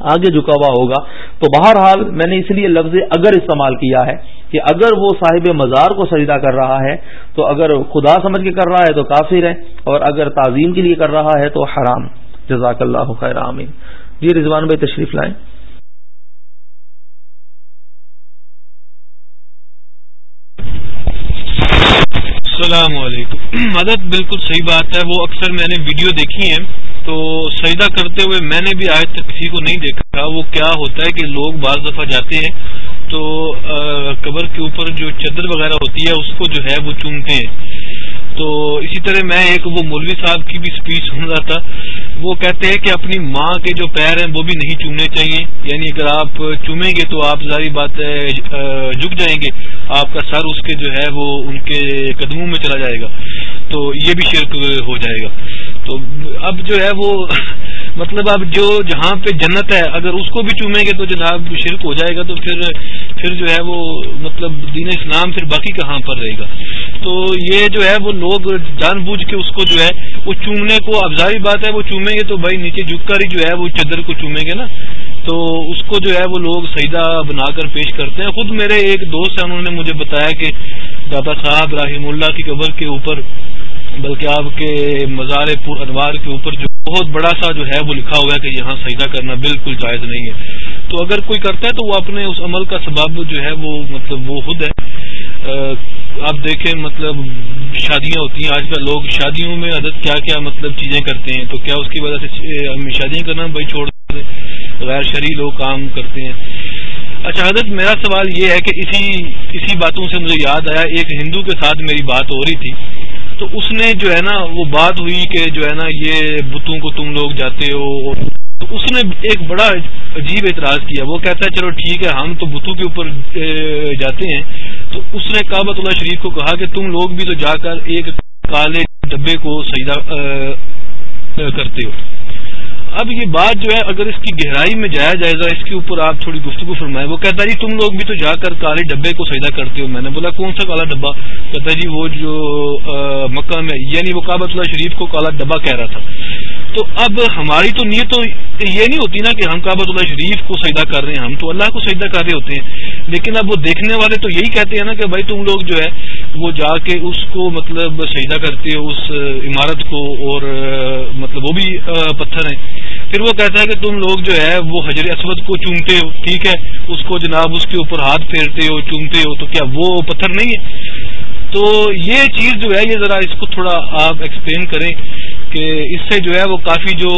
آگے جھکا ہوا ہوگا۔ تو بہرحال میں نے اس لیے لفظ اگر استعمال کیا ہے کہ اگر وہ صاحب مزار کو سجدہ کر رہا ہے تو اگر خدا سمجھ کے کر رہا ہے تو کافر ہے اور اگر تعظیم کے لیے کر رہا ہے تو حرام۔ جزاک اللہ خیر عامین جی رضوان بھائی تشریف لائیں۔ السلام علیکم۔ مدد بالکل صحیح بات ہے، وہ اکثر میں نے ویڈیو دیکھی ہے تو سجدہ کرتے ہوئے میں نے بھی آج تک کسی کو نہیں دیکھا۔ وہ کیا ہوتا ہے کہ لوگ بعض دفعہ جاتے ہیں، تو قبر کے اوپر جو چادر وغیرہ ہوتی ہے، اس کو جو ہے وہ چومتے ہیں۔ تو اسی طرح میں ایک وہ مولوی صاحب کی بھی اسپیچ سن رہا تھا، وہ کہتے ہیں کہ اپنی ماں کے جو پیر ہیں وہ بھی نہیں چومنے چاہیے۔ یعنی اگر آپ چومیں گے تو آپ ظاہری بات جھک جائیں گے۔ آپ کا سر اس کے جو ہے وہ ان کے قدموں میں چلا جائے گا۔ تو یہ بھی شرک ہو جائے گا۔ تو اب جو ہے وہ [LAUGHS] مطلب اب جو جہاں پہ جنت ہے، اگر اس کو بھی چومیں گے تو جناب شرک ہو جائے گا، تو پھر پھر جو ہے وہ مطلب دین اسلام پھر باقی کہاں پر رہے گا؟ تو یہ جو ہے وہ لوگ جان بوجھ کے اس کو جو ہے، وہ چومنے کو اب ظاہری بات ہے، وہ چومیں گے تو بھائی نیچے جھک کر ہی جو ہے وہ چدر کو چومیں گے نا۔ تو اس کو جو ہے وہ لوگ سیدہ بنا کر پیش کرتے ہیں۔ خود میرے ایک دوست ہیں، انہوں نے مجھے بتایا کہ دادا صاحب رحیم اللہ کی قبر کے اوپر، بلکہ آپ کے مزار پور انوار کے اوپر جو بہت بڑا سا جو ہے وہ لکھا ہوا ہے کہ یہاں سجدہ کرنا بالکل جائز نہیں ہے۔ تو اگر کوئی کرتا ہے تو وہ اپنے اس عمل کا سبب جو ہے وہ مطلب وہ خود ہے۔ آپ دیکھیں مطلب شادیاں ہوتی ہیں۔ آج کل لوگ شادیوں میں عدد کیا کیا مطلب چیزیں کرتے ہیں۔ تو کیا اس کی وجہ سے شادیاں کرنا بھائی چھوڑ دیں؟ غیر شرعی لوگ کام کرتے ہیں۔ اچھا حضرت، میرا سوال یہ ہے کہ اسی اسی باتوں سے مجھے یاد آیا۔ ایک ہندو کے ساتھ میری بات ہو رہی تھی۔ تو اس نے جو ہے نا وہ بات ہوئی کہ جو ہے نا یہ بتوں کو تم لوگ جاتے ہو تو اس نے ایک بڑا عجیب اعتراض کیا۔ وہ کہتا ہے، چلو ٹھیک ہے، ہم تو بتوں کے اوپر جاتے ہیں۔ تو اس نے کابت اللہ شریف کو کہا کہ تم لوگ بھی تو جا کر ایک کالے ڈبے کو سجدہ کرتے ہو۔ اب یہ بات جو ہے اگر اس کی گہرائی میں جایا جائے گا اس کے اوپر آپ تھوڑی گفتگو فرمائیں۔ وہ کہتا جی تم لوگ بھی تو جا کر کالے ڈبے کو سجدہ کرتے ہو۔ میں نے بولا کون سا کالا ڈبا کہتا جی وہ جو مکہ میں یعنی وہ کابت اللہ شریف کو کالا ڈبا کہہ رہا تھا۔ تو اب ہماری تو نیت تو یہ نہیں ہوتی نا کہ ہم کابت اللہ شریف کو سجدہ کر رہے ہیں۔ ہم تو اللہ کو سجدہ کر رہے ہوتے ہیں۔ لیکن اب وہ دیکھنے والے تو یہی کہتے ہیں نا کہ بھائی تم لوگ جو ہے، وہ جا کے اس کو مطلب سجدہ کرتے ہو، اس عمارت کو اور مطلب وہ بھی پتھر ہیں۔ پھر وہ کہتا ہے کہ تم لوگ جو ہے وہ حجر اسود کو چومتے ہو، ٹھیک ہے؟ اس کو جناب اس کے اوپر ہاتھ پھیرتے ہو، چومتے ہو، تو کیا وہ پتھر نہیں ہے؟ تو یہ چیز جو ہے، یہ ذرا اس کو تھوڑا آپ ایکسپلین کریں کہ اس سے جو ہے وہ کافی جو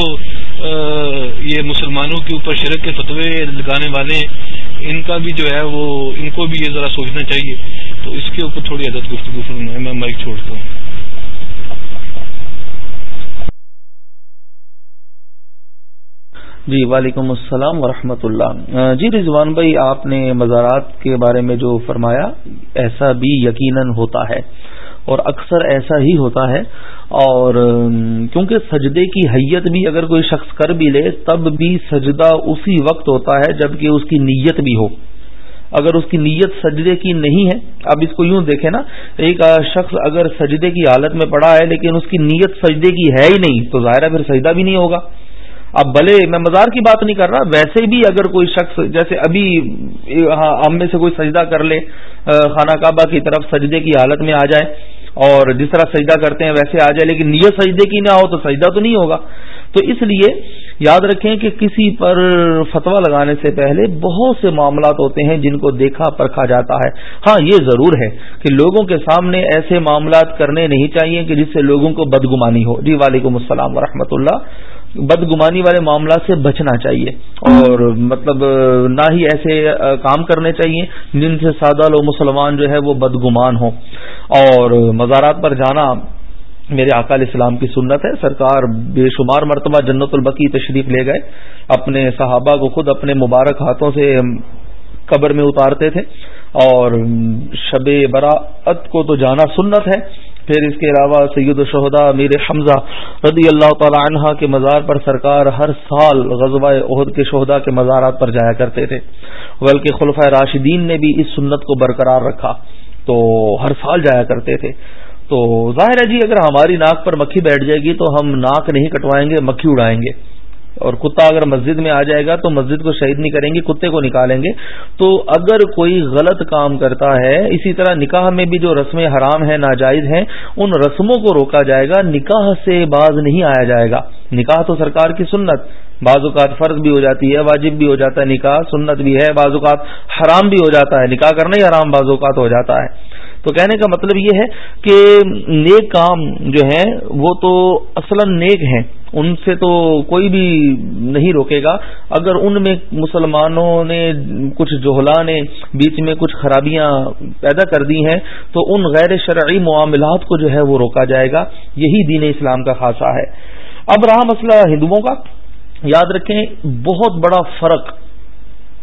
یہ مسلمانوں کے اوپر شرک کے فتوے لگانے والے ہیں ان کا بھی جو ہے وہ، ان کو بھی یہ ذرا سوچنا چاہیے۔ تو اس کے اوپر تھوڑی عدد گفتگو میں مائک چھوڑتا ہوں۔ جی وعلیکم السلام ورحمۃ اللہ۔ جی رضوان بھائی، آپ نے مزارات کے بارے میں جو فرمایا، ایسا بھی یقیناً ہوتا ہے اور اکثر ایسا ہی ہوتا ہے۔ اور کیونکہ سجدے کی حیت بھی اگر کوئی شخص کر بھی لے، تب بھی سجدہ اسی وقت ہوتا ہے جبکہ اس کی نیت بھی ہو۔ اگر اس کی نیت سجدے کی نہیں ہے، اب اس کو یوں دیکھیں نا، ایک شخص اگر سجدے کی حالت میں پڑا ہے لیکن اس کی نیت سجدے کی ہے ہی نہیں، تو ظاہر ہے پھر سجدہ بھی نہیں ہوگا۔ اب بھلے میں مزار کی بات نہیں کر رہا، ویسے بھی اگر کوئی شخص جیسے ابھی ہاں، ہم میں سے کوئی سجدہ کر لے خانہ کعبہ کی طرف سجدے کی حالت میں آ جائے اور جس طرح سجدہ کرتے ہیں ویسے آ جائے، لیکن نیت سجدے کی نہ ہو تو سجدہ تو نہیں ہوگا۔ تو اس لیے یاد رکھیں کہ کسی پر فتوا لگانے سے پہلے بہت سے معاملات ہوتے ہیں جن کو دیکھا پرکھا جاتا ہے۔ ہاں یہ ضرور ہے کہ لوگوں کے سامنے ایسے معاملات کرنے نہیں چاہیے کہ جس سے لوگوں کو بدگمانی ہو۔ جی وعلیکم السلام ورحمۃ اللہ بدگمانی والے معاملات سے بچنا چاہیے اور مطلب نہ ہی ایسے کام کرنے چاہیے جن سے سادہ لو مسلمان جو ہے وہ بدگمان ہوں۔ اور مزارات پر جانا میرے اقال اسلام کی سنت ہے۔ سرکار بے شمار مرتبہ جنت البقی تشریف لے گئے۔ اپنے صحابہ کو خود اپنے مبارک ہاتھوں سے قبر میں اتارتے تھے۔ اور شب براعت کو تو جانا سنت ہے۔ پھر اس کے علاوہ سید الشہدا میر حمزہ رضی اللہ تعالی عنہ کے مزار پر سرکار ہر سال غزوہ عہد کے شہدا کے مزارات پر جایا کرتے تھے۔ بلکہ خلفۂ راشدین نے بھی اس سنت کو برقرار رکھا تو ہر سال جایا کرتے تھے۔ تو ظاہر ہے جی اگر ہماری ناک پر مکھی بیٹھ جائے گی تو ہم ناک نہیں کٹوائیں گے، مکھی اڑائیں گے۔ اور کتا اگر مسجد میں آ جائے گا تو مسجد کو شہید نہیں کریں گے، کتے کو نکالیں گے۔ تو اگر کوئی غلط کام کرتا ہے، اسی طرح نکاح میں بھی جو رسمیں حرام ہیں، ناجائز ہیں، ان رسموں کو روکا جائے گا، نکاح سے باز نہیں آیا جائے گا۔ نکاح تو سرکار کی سنت۔ بعض اوقات فرض بھی ہو جاتی ہے، واجب بھی ہو جاتا ہے نکاح، سنت بھی ہے، بعض اوقات حرام بھی ہو جاتا ہے۔ نکاح کرنا ہی حرام بعض اوقات ہو جاتا ہے۔ تو کہنے کا مطلب یہ ہے کہ نیک کام جو ہیں، وہ تو اصلا نیک ہیں۔ ان سے تو کوئی بھی نہیں روکے گا۔ اگر ان میں مسلمانوں نے کچھ جوہلا نے بیچ میں کچھ خرابیاں پیدا کر دی ہیں، تو ان غیر شرعی معاملات کو جو ہے، وہ روکا جائے گا۔ یہی دین اسلام کا خاصہ ہے۔ اب رہا مسئلہ ہندوؤں کا۔ یاد رکھیں، بہت بڑا فرق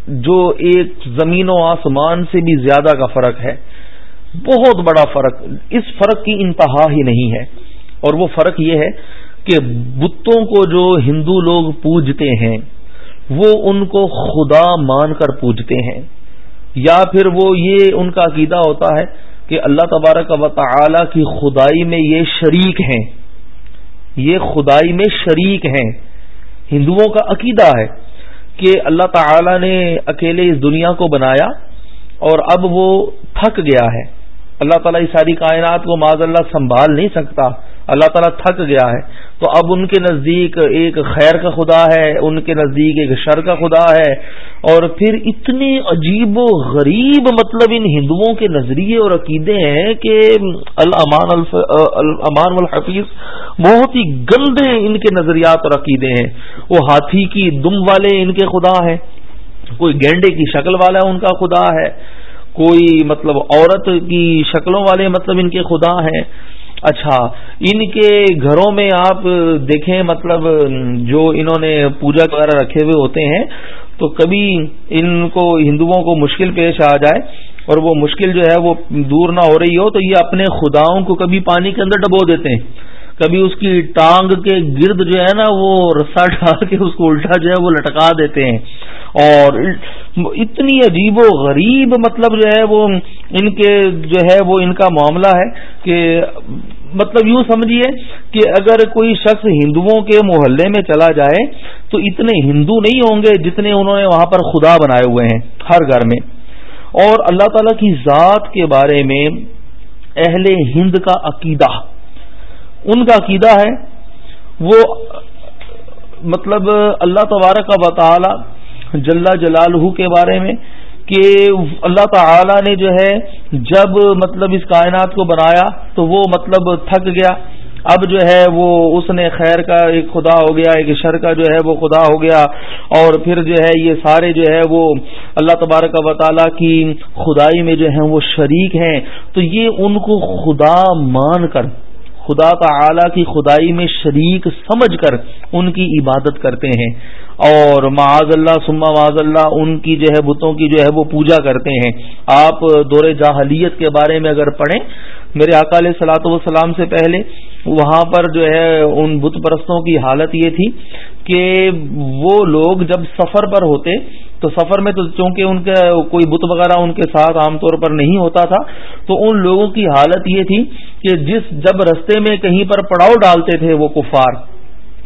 جو ایک زمین و آسمان سے بھی زیادہ کا فرق ہے۔ بہت بڑا فرق، اس فرق کی انتہا ہی نہیں ہے۔ اور وہ فرق یہ ہے کہ بتوں کو جو ہندو لوگ پوجتے ہیں، وہ ان کو خدا مان کر پوجتے ہیں۔ یا پھر وہ یہ ان کا عقیدہ ہوتا ہے کہ اللہ تبارک و تعالی کی خدائی میں یہ شریک ہیں۔ یہ خدائی میں شریک ہیں۔ ہندوؤں کا عقیدہ ہے کہ اللہ تعالی نے اکیلے اس دنیا کو بنایا اور اب وہ تھک گیا ہے۔ اللہ تعالیٰ اس ساری کائنات کو معذ اللہ سنبھال نہیں سکتا۔ اللہ تعالیٰ تھک گیا ہے۔ تو اب ان کے نزدیک ایک خیر کا خدا ہے، ان کے نزدیک ایک شر کا خدا ہے۔ اور پھر اتنے عجیب و غریب مطلب ان ہندوؤں کے نظریے اور عقیدے ہیں کہ الامان الامان الحفیظ بہت ہی گندے ان کے نظریات اور عقیدے ہیں۔ وہ ہاتھی کی دم والے ان کے خدا ہیں، کوئی گینڈے کی شکل والا ان کا خدا ہے۔ کوئی مطلب عورت کی شکلوں والے مطلب ان کے خدا ہیں۔ اچھا ان کے گھروں میں آپ دیکھیں مطلب جو انہوں نے پوجا وغیرہ رکھے ہوئے ہوتے ہیں، تو کبھی ان کو ہندوؤں کو مشکل پیش آ جائے اور وہ مشکل جو ہے وہ دور نہ ہو رہی ہو، تو یہ اپنے خداؤں کو کبھی پانی کے اندر ڈبو دیتے ہیں۔ کبھی اس کی ٹانگ کے گرد جو ہے نا وہ رسا [LAUGHS] ڈال کے اس کو الٹا جو ہے وہ لٹکا دیتے ہیں۔ اور اتنی عجیب و غریب مطلب جو ہے وہ ان کے جو ہے وہ ان کا معاملہ ہے کہ مطلب یوں سمجھیے کہ اگر کوئی شخص ہندوؤں کے محلے میں چلا جائے تو اتنے ہندو نہیں ہوں گے جتنے انہوں نے وہاں پر خدا بنائے ہوئے ہیں ہر گھر میں۔ اور اللہ تعالی کی ذات کے بارے میں اہل ہند کا عقیدہ ان کا عقیدہ ہے، وہ مطلب اللہ تبارک کا وطالعہ جلا جلال کے بارے میں کہ اللہ تعالی نے جو ہے جب مطلب اس کائنات کو بنایا تو وہ مطلب تھک گیا۔ اب جو ہے وہ اس نے خیر کا ایک خدا ہو گیا، ایک شر کا جو ہے وہ خدا ہو گیا۔ اور پھر جو ہے یہ سارے جو ہے وہ اللہ تبارک و تعالیٰ کی خدائی میں جو ہیں وہ شریک ہیں۔ تو یہ ان کو خدا مان کر خدا تعالی کی خدائی میں شریک سمجھ کر ان کی عبادت کرتے ہیں اور معاذ اللہ سما معاذ اللہ ان کی جو ہے بتوں کی جو ہے وہ پوجا کرتے ہیں۔ آپ دور جاہلیت کے بارے میں اگر پڑھیں، میرے اکال سلاۃ وسلام سے پہلے وہاں پر جو ہے ان بت پرستوں کی حالت یہ تھی کہ وہ لوگ جب سفر پر ہوتے، تو سفر میں تو چونکہ ان کا کوئی بت وغیرہ ان کے ساتھ عام طور پر نہیں ہوتا تھا، تو ان لوگوں کی حالت یہ تھی کہ جس جب رستے میں کہیں پر پڑاؤ ڈالتے تھے وہ کفار،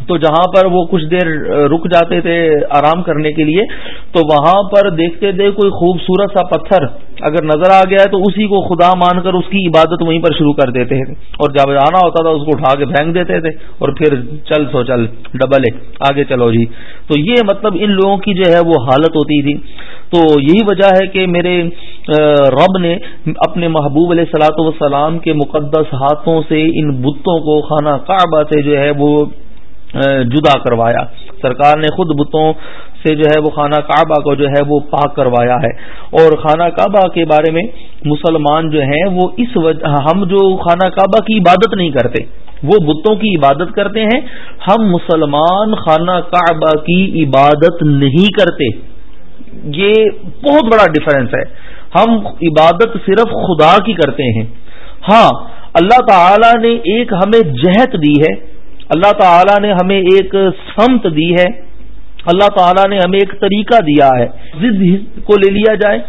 تو جہاں پر وہ کچھ دیر رک جاتے تھے آرام کرنے کے لیے، تو وہاں پر دیکھتے تھے کوئی خوبصورت سا پتھر اگر نظر آ گیا ہے تو اسی کو خدا مان کر اس کی عبادت وہیں پر شروع کر دیتے تھے۔ اور جب آنا ہوتا تھا اس کو اٹھا کے پھینک دیتے تھے اور پھر چل سو چل، ڈبل ہے آگے چلو جی۔ تو یہ مطلب ان لوگوں کی جو ہے وہ حالت ہوتی تھی۔ تو یہی وجہ ہے کہ میرے رب نے اپنے محبوب علیہ سلاۃ وسلام کے مقدس ہاتھوں سے ان بتوں کو خانہ کعبہ سے جو ہے وہ جدا کروایا۔ سرکار نے خود بتوں سے جو ہے وہ خانہ کعبہ کو جو ہے وہ پاک کروایا ہے۔ اور خانہ کعبہ کے بارے میں مسلمان جو ہیں وہ اس وجہ، ہم جو خانہ کعبہ کی عبادت نہیں کرتے، وہ بتوں کی عبادت کرتے ہیں۔ ہم مسلمان خانہ کعبہ کی عبادت نہیں کرتے۔ یہ بہت بڑا ڈفرینس ہے۔ ہم عبادت صرف خدا کی کرتے ہیں۔ ہاں اللہ تعالی نے ایک ہمیں جہت دی ہے۔ اللہ تعالی نے ہمیں ایک سمت دی ہے۔ اللہ تعالیٰ نے ہمیں ایک طریقہ دیا ہے۔ ضد کو لے لیا جائے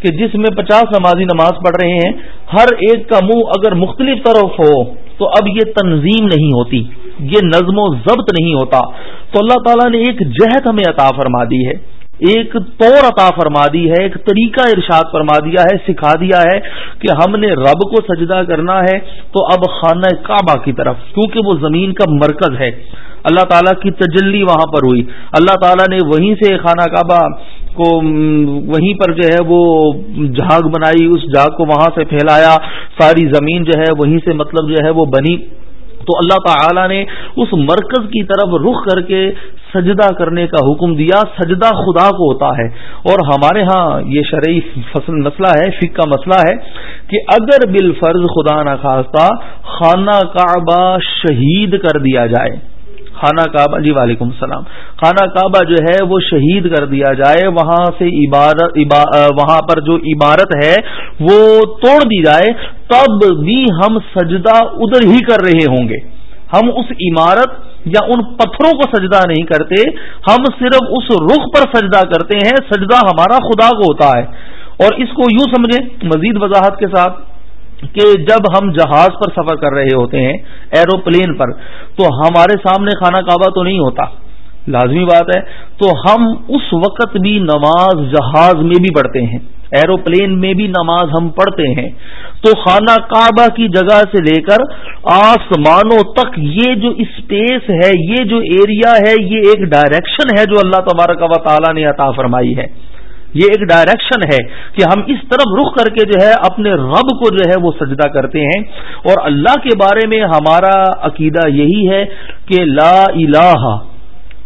کہ جس میں پچاس نمازی نماز پڑھ رہے ہیں، ہر ایک کا منہ اگر مختلف طرف ہو، تو اب یہ تنظیم نہیں ہوتی، یہ نظم و ضبط نہیں ہوتا۔ تو اللہ تعالیٰ نے ایک جہت ہمیں عطا فرما دی ہے۔ ایک طور عطا فرما دی ہے، ایک طریقہ ارشاد فرما دیا ہے، سکھا دیا ہے کہ ہم نے رب کو سجدہ کرنا ہے تو اب خانہ کعبہ کی طرف، کیونکہ وہ زمین کا مرکز ہے۔ اللہ تعالیٰ کی تجلی وہاں پر ہوئی۔ اللہ تعالیٰ نے وہیں سے خانہ کعبہ کو وہیں پر جو ہے وہ جھاگ بنائی، اس جھاگ کو وہاں سے پھیلایا۔ ساری زمین جو ہے وہیں سے مطلب جو ہے وہ بنی۔ تو اللہ تعالی نے اس مرکز کی طرف رخ کر کے سجدہ کرنے کا حکم دیا، سجدہ خدا کو ہوتا ہے۔ اور ہمارے ہاں یہ شرعی فصل مسئلہ ہے فک کا مسئلہ ہے کہ اگر بالفرض خدا نخواستہ خانہ کعبہ شہید کر دیا جائے۔ خانہ کعبہ جی وعلیکم السلام۔ خانہ کعبہ جو ہے وہ شہید کر دیا جائے، وہاں سے عبارت وہاں پر جو عبارت ہے وہ توڑ دی جائے، تب بھی ہم سجدہ ادھر ہی کر رہے ہوں گے۔ ہم اس عمارت یا ان پتھروں کو سجدہ نہیں کرتے، ہم صرف اس رخ پر سجدہ کرتے ہیں، سجدہ ہمارا خدا کو ہوتا ہے۔ اور اس کو یوں سمجھیں، مزید وضاحت کے ساتھ کہ جب ہم جہاز پر سفر کر رہے ہوتے ہیں، ایروپلین پر، تو ہمارے سامنے خانہ کعبہ تو نہیں ہوتا۔ لازمی بات ہے، تو ہم اس وقت بھی نماز جہاز میں بھی پڑھتے ہیں۔ ایروپلین میں بھی نماز ہم پڑھتے ہیں۔ تو خانہ کعبہ کی جگہ سے لے کر آسمانوں تک یہ جو اسپیس ہے، یہ جو ایریا ہے، یہ ایک ڈائریکشن ہے جو اللہ تبارک و تعالیٰ نے عطا فرمائی ہے۔ یہ ایک ڈائریکشن ہے کہ ہم اس طرف رخ کر کے جو ہے اپنے رب کو جو ہے وہ سجدہ کرتے ہیں۔ اور اللہ کے بارے میں ہمارا عقیدہ یہی ہے کہ لا الہ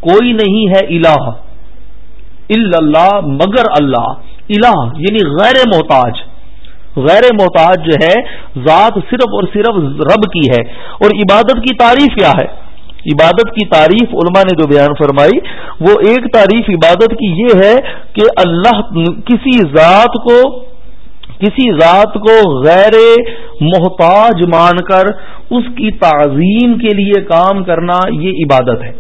کوئی نہیں ہے الہ الا مگر اللہ۔ الہ یعنی غیر محتاج۔ غیر محتاج جو ہے، ذات صرف اور صرف رب کی ہے۔ اور عبادت کی تعریف کیا ہے؟ عبادت کی تعریف علماء نے جو بیان فرمائی، وہ ایک تعریف عبادت کی یہ ہے کہ اللہ کسی ذات کو، کسی ذات کو غیر محتاج مان کر اس کی تعظیم کے لیے کام کرنا یہ عبادت ہے۔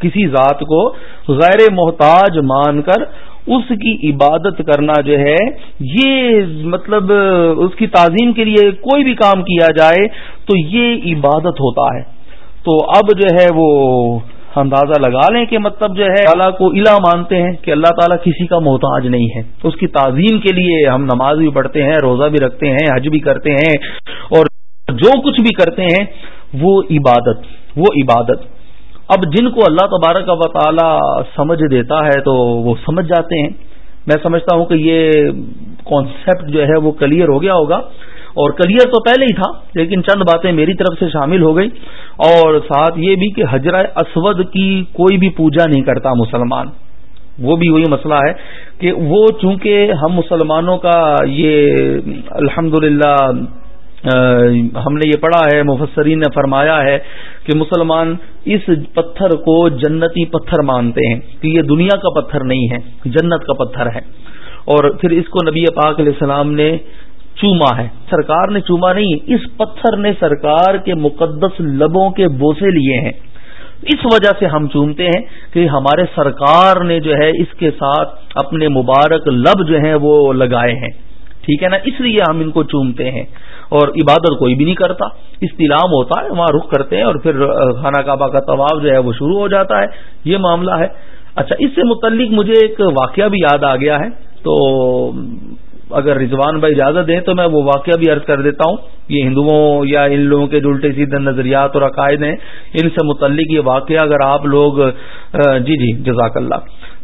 کسی ذات کو غیر محتاج مان کر اس کی عبادت کرنا جو ہے، یہ مطلب اس کی تعظیم کے لیے کوئی بھی کام کیا جائے تو یہ عبادت ہوتا ہے۔ تو اب جو ہے وہ اندازہ لگا لیں کہ مطلب جو ہے، اللہ کو الہ مانتے ہیں کہ اللہ تعالیٰ کسی کا محتاج نہیں ہے۔ اس کی تعظیم کے لیے ہم نماز بھی پڑھتے ہیں، روزہ بھی رکھتے ہیں، حج بھی کرتے ہیں اور جو کچھ بھی کرتے ہیں، وہ عبادت وہ عبادت۔ اب جن کو اللہ تبارک و تعالی سمجھ دیتا ہے تو وہ سمجھ جاتے ہیں۔ میں سمجھتا ہوں کہ یہ کانسیپٹ جو ہے وہ کلیئر ہو گیا ہوگا۔ اور کلیئر تو پہلے ہی تھا، لیکن چند باتیں میری طرف سے شامل ہو گئی۔ اور ساتھ یہ بھی کہ حجرہ اسود کی کوئی بھی پوجا نہیں کرتا مسلمان۔ وہ بھی وہی مسئلہ ہے کہ وہ چونکہ ہم مسلمانوں کا یہ الحمدللہ ہم نے یہ پڑھا ہے، مفسرین نے فرمایا ہے کہ مسلمان اس پتھر کو جنتی پتھر مانتے ہیں کہ یہ دنیا کا پتھر نہیں ہے، جنت کا پتھر ہے۔ اور پھر اس کو نبی پاک علیہ السلام نے چوما ہے۔ سرکار نے چوما نہیں، اس پتھر نے سرکار کے مقدس لبوں کے بوسے لیے ہیں۔ اس وجہ سے ہم چومتے ہیں کہ ہمارے سرکار نے جو ہے اس کے ساتھ اپنے مبارک لب جو ہیں وہ لگائے ہیں۔ ٹھیک ہے نا؟ اس لیے ہم ان کو چومتے ہیں۔ اور عبادت کوئی بھی نہیں کرتا۔ استلام ہوتا ہے، وہاں رخ کرتے ہیں اور پھر خانہ کعبہ کا طواف جو ہے وہ شروع ہو جاتا ہے۔ یہ معاملہ ہے۔ اچھا اس سے متعلق مجھے ایک واقعہ بھی یاد آ گیا ہے۔ تو، اگر رضوان بھائی اجازت دیں تو میں وہ واقعہ بھی عرض کر دیتا ہوں۔ یہ ہندوؤں یا ان لوگوں کے جو الٹے سیدھے نظریات اور عقائد ہیں، ان سے متعلق یہ واقعہ اگر آپ لوگ جی جی جزاک اللہ۔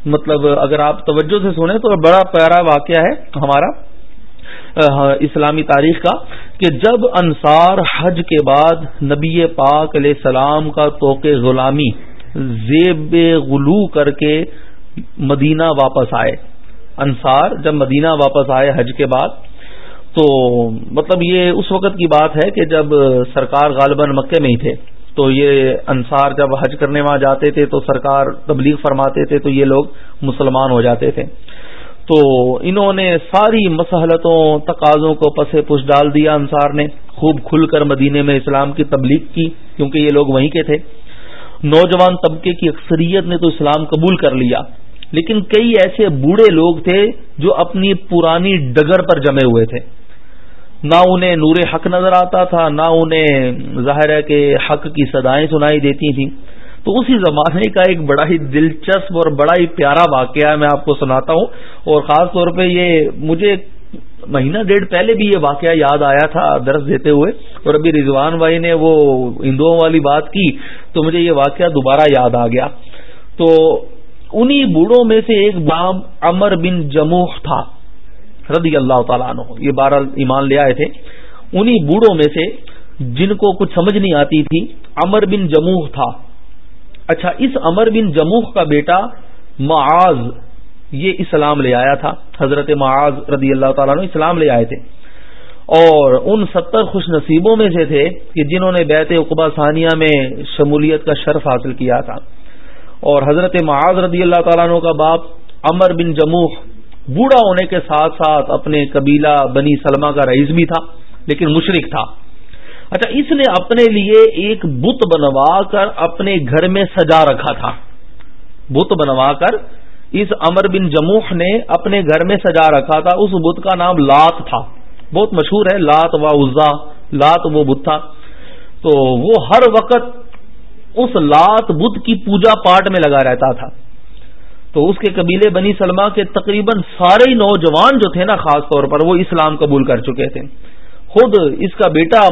مطلب اگر آپ توجہ سے سنیں تو بڑا پیارا واقعہ ہے ہمارا۔ اسلامی تاریخ کا، کہ جب انصار حج کے بعد نبی پاک علیہ السلام کا توق غلامی، زیب غلو کر کے مدینہ واپس آئے، انصار جب مدینہ واپس آئے حج کے بعد، تو مطلب یہ اس وقت کی بات ہے کہ جب سرکار غالباً مکے میں ہی تھے، تو یہ انصار جب حج کرنے وہاں جاتے تھے، تو سرکار تبلیغ فرماتے تھے، تو یہ لوگ مسلمان ہو جاتے تھے۔ تو انہوں نے ساری مسحلتوں تقاضوں کو پسے پش ڈال دیا انصار نے۔ خوب کھل کر مدینے میں اسلام کی تبلیغ کی، کیونکہ یہ لوگ وہیں کے تھے۔ نوجوان طبقے کی اکثریت نے تو اسلام قبول کر لیا۔ لیکن کئی ایسے بوڑھے لوگ تھے جو اپنی پرانی ڈگر پر جمے ہوئے تھے۔ نہ انہیں نور حق نظر آتا تھا، نہ انہیں ظاہر ہے کہ حق کی سدائیں سنائی دیتی تھیں۔ تو اسی زمانے کا ایک بڑا ہی دلچسپ اور بڑا ہی پیارا واقعہ میں آپ کو سناتا ہوں اور خاص طور پہ یہ مجھے مہینہ ڈیڑھ پہلے بھی یہ واقعہ یاد آیا تھا درس دیتے ہوئے اور ابھی رضوان بھائی نے وہ ہندوؤں والی بات کی تو مجھے یہ واقعہ دوبارہ یاد آ گیا۔ تو انہی بوڑھوں میں سے ایک بام امر بن جموح تھا رضی اللہ تعالیٰ عنہ، یہ بارہ ایمان لے آئے تھے۔ انہی بوڑھوں میں سے جن کو کچھ سمجھ نہیں آتی تھی امر بن جموح تھا۔ اچھا اس امر بن جموخ کا بیٹا معاذ، یہ اسلام لے آیا تھا۔ حضرت معاذ رضی اللہ تعالیٰ نے اسلام لے آئے تھے۔ اور ان ستر خوش نصیبوں میں سے تھے کہ جنہوں نے بیت اقبا ثانیہ میں شمولیت کا شرف حاصل کیا تھا۔ اور حضرت معاذ رضی اللہ تعالیٰ عنہ کا باپ امر بن جموخ بوڑھا ہونے کے ساتھ ساتھ اپنے قبیلہ بنی سلمہ کا رئیس بھی تھا، لیکن مشرق تھا۔ اچھا اس نے اپنے لیے ایک بت بنوا کر اپنے گھر میں سجا رکھا تھا۔ بت بنوا کر اس امر بن جموح نے اپنے گھر میں سجا رکھا تھا۔ اس بت کا نام لات تھا۔ بہت مشہور ہے، لات و عزا، لات وہ بت تھا۔ تو وہ ہر وقت اس لات بت کی پوجا پاٹ میں لگا رہتا تھا۔ تو اس کے قبیلے بنی سلما کے تقریباً سارے نوجوان جو تھے نا، خاص طور پر وہ اسلام قبول کر چکے تھے۔ خود اس کا بیٹا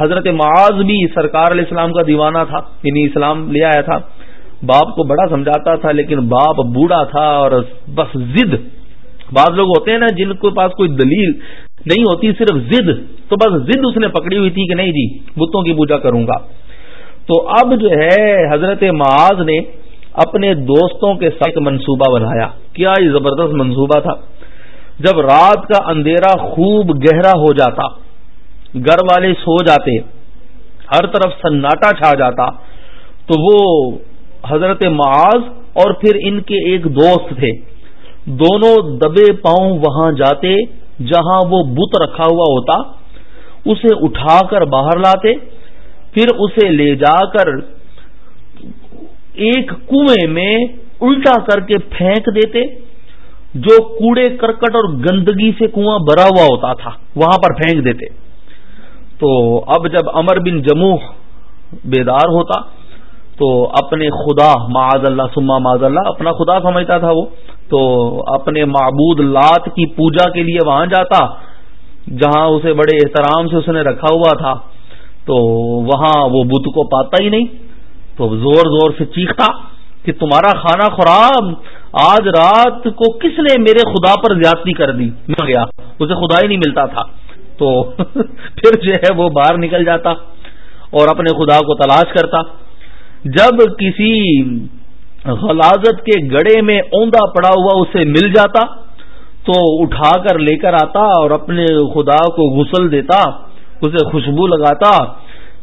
حضرت معاذ بھی سرکار علیہ السلام کا دیوانہ تھا یعنی اسلام لے آیا تھا۔ باپ کو بڑا سمجھاتا تھا، لیکن باپ بوڑھا تھا اور بس زد بعض لوگ ہوتے ہیں نا جن کے پاس کوئی دلیل نہیں ہوتی، صرف زد تو بس زد اس نے پکڑی ہوئی تھی کہ نہیں جی بتوں کی پوجا کروں گا۔ تو اب جو ہے، حضرت معاذ نے اپنے دوستوں کے ساتھ منصوبہ بنایا۔ کیا یہ زبردست منصوبہ تھا۔ جب رات کا اندھیرا خوب گہرا ہو جاتا گھر والے سو جاتے، ہر طرف سناٹا چھا جاتا، تو وہ حضرت معاذ اور پھر ان کے ایک دوست تھے۔ دونوں دبے پاؤں وہاں جاتے، جہاں وہ بت رکھا ہوا ہوتا، اسے اٹھا کر باہر لاتے، پھر اسے لے جا کر ایک کنویں میں الٹا کر کے پھینک دیتے، جو کوڑے کرکٹ اور گندگی سے کنواں بھرا ہوا ہوتا تھا، وہاں پر پھینک دیتے۔ تو اب جب امر بن جموح بیدار ہوتا تو اپنے خدا معاذ اللہ سما معاذ اللہ اپنا خدا سمجھتا تھا وہ، تو اپنے معبود لات کی پوجا کے لیے وہاں جاتا، جہاں اسے بڑے احترام سے اس نے رکھا ہوا تھا، تو وہاں وہ بت کو پاتا ہی نہیں، تو زور زور سے چیختا کہ تمہارا کھانا خراب، آج رات کو کس نے میرے خدا پر زیادتی کر دی؟ مل گیا، اسے خدا ہی نہیں ملتا تھا۔ تو [LAUGHS] پھر جو ہے وہ باہر نکل جاتا اور اپنے خدا کو تلاش کرتا۔ جب کسی غلازت کے گڑے میں اوندا پڑا ہوا اسے مل جاتا، تو اٹھا کر لے کر آتا اور اپنے خدا کو غسل دیتا، اسے خوشبو لگاتا،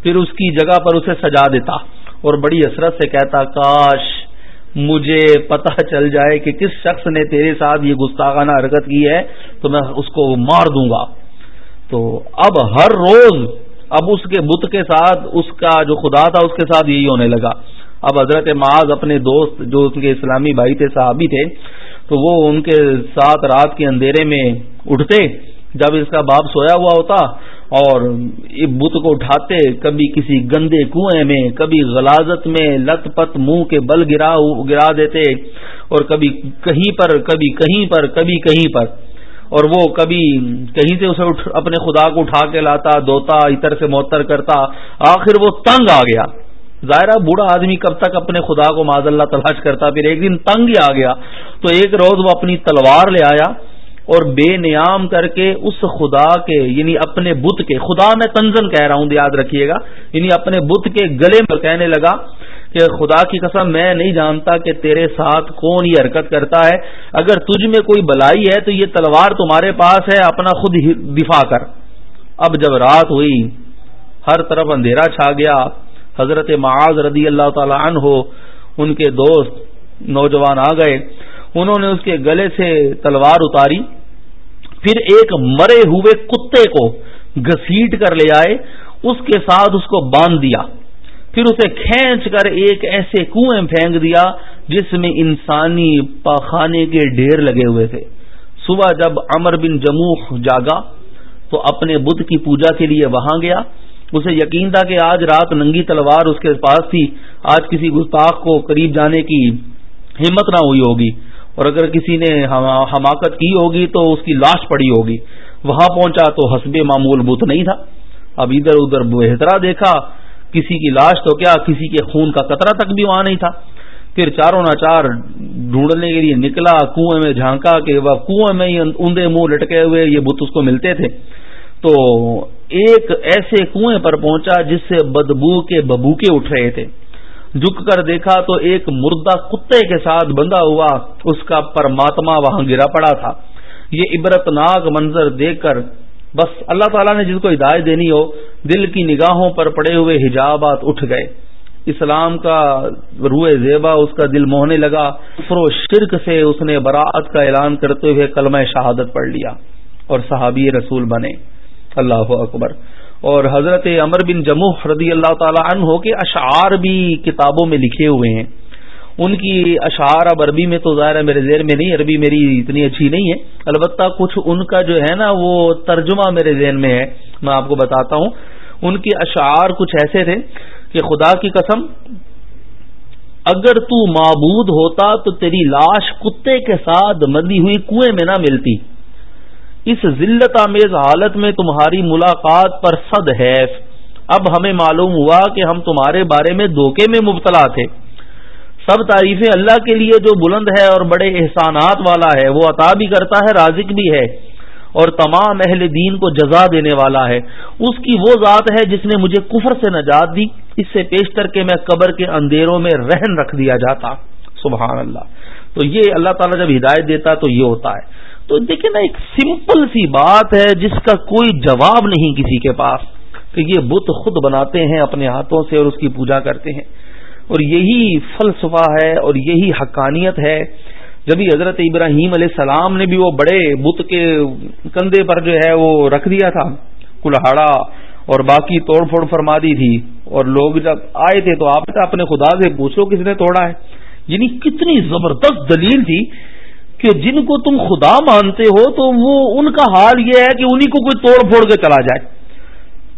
پھر اس کی جگہ پر اسے سجا دیتا اور بڑی حسرت سے کہتا، کاش مجھے پتہ چل جائے کہ کس شخص نے تیرے ساتھ یہ گستاخانہ حرکت کی ہے، تو میں اس کو مار دوں گا۔ تو اب ہر روز اب اس کے بت کے ساتھ اس کا جو خدا تھا اس کے ساتھ یہی ہونے لگا۔ اب حضرت معاذ اپنے دوست جو ان کے اسلامی بھائی تھے، صحابی تھے، تو وہ ان کے ساتھ رات کے اندھیرے میں اٹھتے۔ جب اس کا باپ سویا ہوا ہوتا اور بت کو اٹھاتے، کبھی کسی گندے کنویں میں، کبھی غلازت میں لت پت منہ کے بل گرا گرا دیتے اور کبھی کہیں پر، کبھی کہیں پر، کبھی کہیں پر۔ اور وہ کبھی کہیں سے اسے اپنے خدا کو اٹھا کے لاتا، دوتا، اتر سے معطر کرتا، آخر وہ تنگ آ گیا۔ ظاہرہ بوڑھا آدمی کب تک اپنے خدا کو معذ اللہ تلاش کرتا، پھر ایک دن تنگ ہی آ گیا۔ تو ایک روز وہ اپنی تلوار لے آیا اور بے نیام کر کے اس خدا کے یعنی اپنے بت کے، خدا میں تنزن کہہ رہا ہوں، یاد رکھیے گا یعنی اپنے بت کے گلے میں کہنے لگا کہ خدا کی قسم میں نہیں جانتا کہ تیرے ساتھ کون یہ حرکت کرتا ہے۔ اگر تجھ میں کوئی بلائی ہے تو یہ تلوار تمہارے پاس ہے، اپنا خود دفاع کر۔ اب جب رات ہوئی، ہر طرف اندھیرا چھا گیا۔ حضرت معاذ رضی اللہ تعالی عنہ ہو ان کے دوست نوجوان آ گئے۔ انہوں نے اس کے گلے سے تلوار اتاری۔ پھر ایک مرے ہوئے کتے کو گسیٹ کر لے آئے۔ اس کے ساتھ اس کو باندھ دیا۔ پھر اسے کھینچ کر ایک ایسے کنویں پھینک دیا جس میں انسانی پاخانے کے ڈھیر لگے ہوئے تھے۔ صبح جب امر بن جموح جاگا تو اپنے بدھ کی پوجا کے لیے وہاں گیا۔ اسے یقین تھا کہ آج رات ننگی تلوار اس کے پاس تھی۔ آج کسی گستاخ کو قریب جانے کی ہمت نہ ہوئی ہوگی۔ اور اگر کسی نے حماقت کی ہوگی تو اس کی لاش پڑی ہوگی۔ وہاں پہنچا تو حسب معمول بت نہیں تھا۔ اب ادھر ادھر بہترا دیکھا کسی کی لاش تو کیا کسی کے خون کا قطرہ تک بھی وہاں نہیں تھا۔ پھر چاروں ناچار ڈھونڈنے کے لیے نکلا، کنویں میں جھانکا کہ وہ کنویں میں اوندے منہ لٹکے ہوئے یہ بت اس کو ملتے تھے۔ تو ایک ایسے کنویں پر پہنچا جس سے بدبو کے ببوکے اٹھ رہے تھے۔ جھک کر دیکھا تو ایک مردہ کتے کے ساتھ بندھا ہوا اس کا پرماتما وہاں گرا پڑا تھا۔ یہ عبرتناک منظر دیکھ کر بس اللہ تعالیٰ نے جس کو ہدایت دینی ہو، دل کی نگاہوں پر پڑے ہوئے حجابات اٹھ گئے۔ اسلام کا روئے زیبا، اس کا دل موہنے لگا۔ فرو شرک سے اس نے برات کا اعلان کرتے ہوئے کلمہ شہادت پڑھ لیا اور صحابی رسول بنے۔ اللہ اکبر۔ اور حضرت امر بن جموح رضی اللہ تعالی عنہ کے اشعار بھی کتابوں میں لکھے ہوئے ہیں۔ ان کی اشعار اب عربی میں تو ظاہر ہے میرے زیر میں نہیں، عربی میری اتنی اچھی نہیں ہے۔ البتہ کچھ ان کا جو ہے نا، وہ ترجمہ میرے ذہن میں ہے، میں آپ کو بتاتا ہوں۔ ان کے اشعار کچھ ایسے تھے کہ خدا کی قسم، اگر تو معبود ہوتا تو تیری لاش کتے کے ساتھ مدی ہوئی کنویں میں نہ ملتی۔ اس ذلت آمیز حالت میں تمہاری ملاقات پر صد ہے اب ہمیں معلوم ہوا کہ ہم تمہارے بارے میں دھوکے میں مبتلا تھے۔ سب تعریفیں اللہ کے لیے جو بلند ہے اور بڑے احسانات والا ہے، وہ عطا بھی کرتا ہے، رازق بھی ہے۔ اور تمام اہل دین کو جزا دینے والا ہے۔ اس کی وہ ذات ہے جس نے مجھے کفر سے نجات دی۔ اس سے پیشتر کے میں قبر کے اندھیروں میں رہن رکھ دیا جاتا۔ سبحان اللہ۔ تو یہ اللہ تعالیٰ جب ہدایت دیتا تو یہ ہوتا ہے۔ تو دیکھیں نا، ایک سمپل سی بات ہے جس کا کوئی جواب نہیں کسی کے پاس۔ کہ یہ بت خود بناتے ہیں اپنے ہاتھوں سے اور اس کی پوجا کرتے ہیں۔ اور یہی فلسفہ ہے اور یہی حقانیت ہے۔ جبھی حضرت ابراہیم علیہ السلام نے بھی وہ بڑے بت کے کندھے پر جو ہے وہ رکھ دیا تھا کلاڑا اور باقی توڑ پھوڑ فرما دی تھی، اور لوگ جب آئے تھے تو آپ اپنے خدا سے پوچھو کس نے توڑا ہے۔ یعنی کتنی زبردست دلیل تھی کہ جن کو تم خدا مانتے ہو تو وہ ان کا حال یہ ہے کہ انہیں کو کوئی توڑ پھوڑ کے چلا جائے۔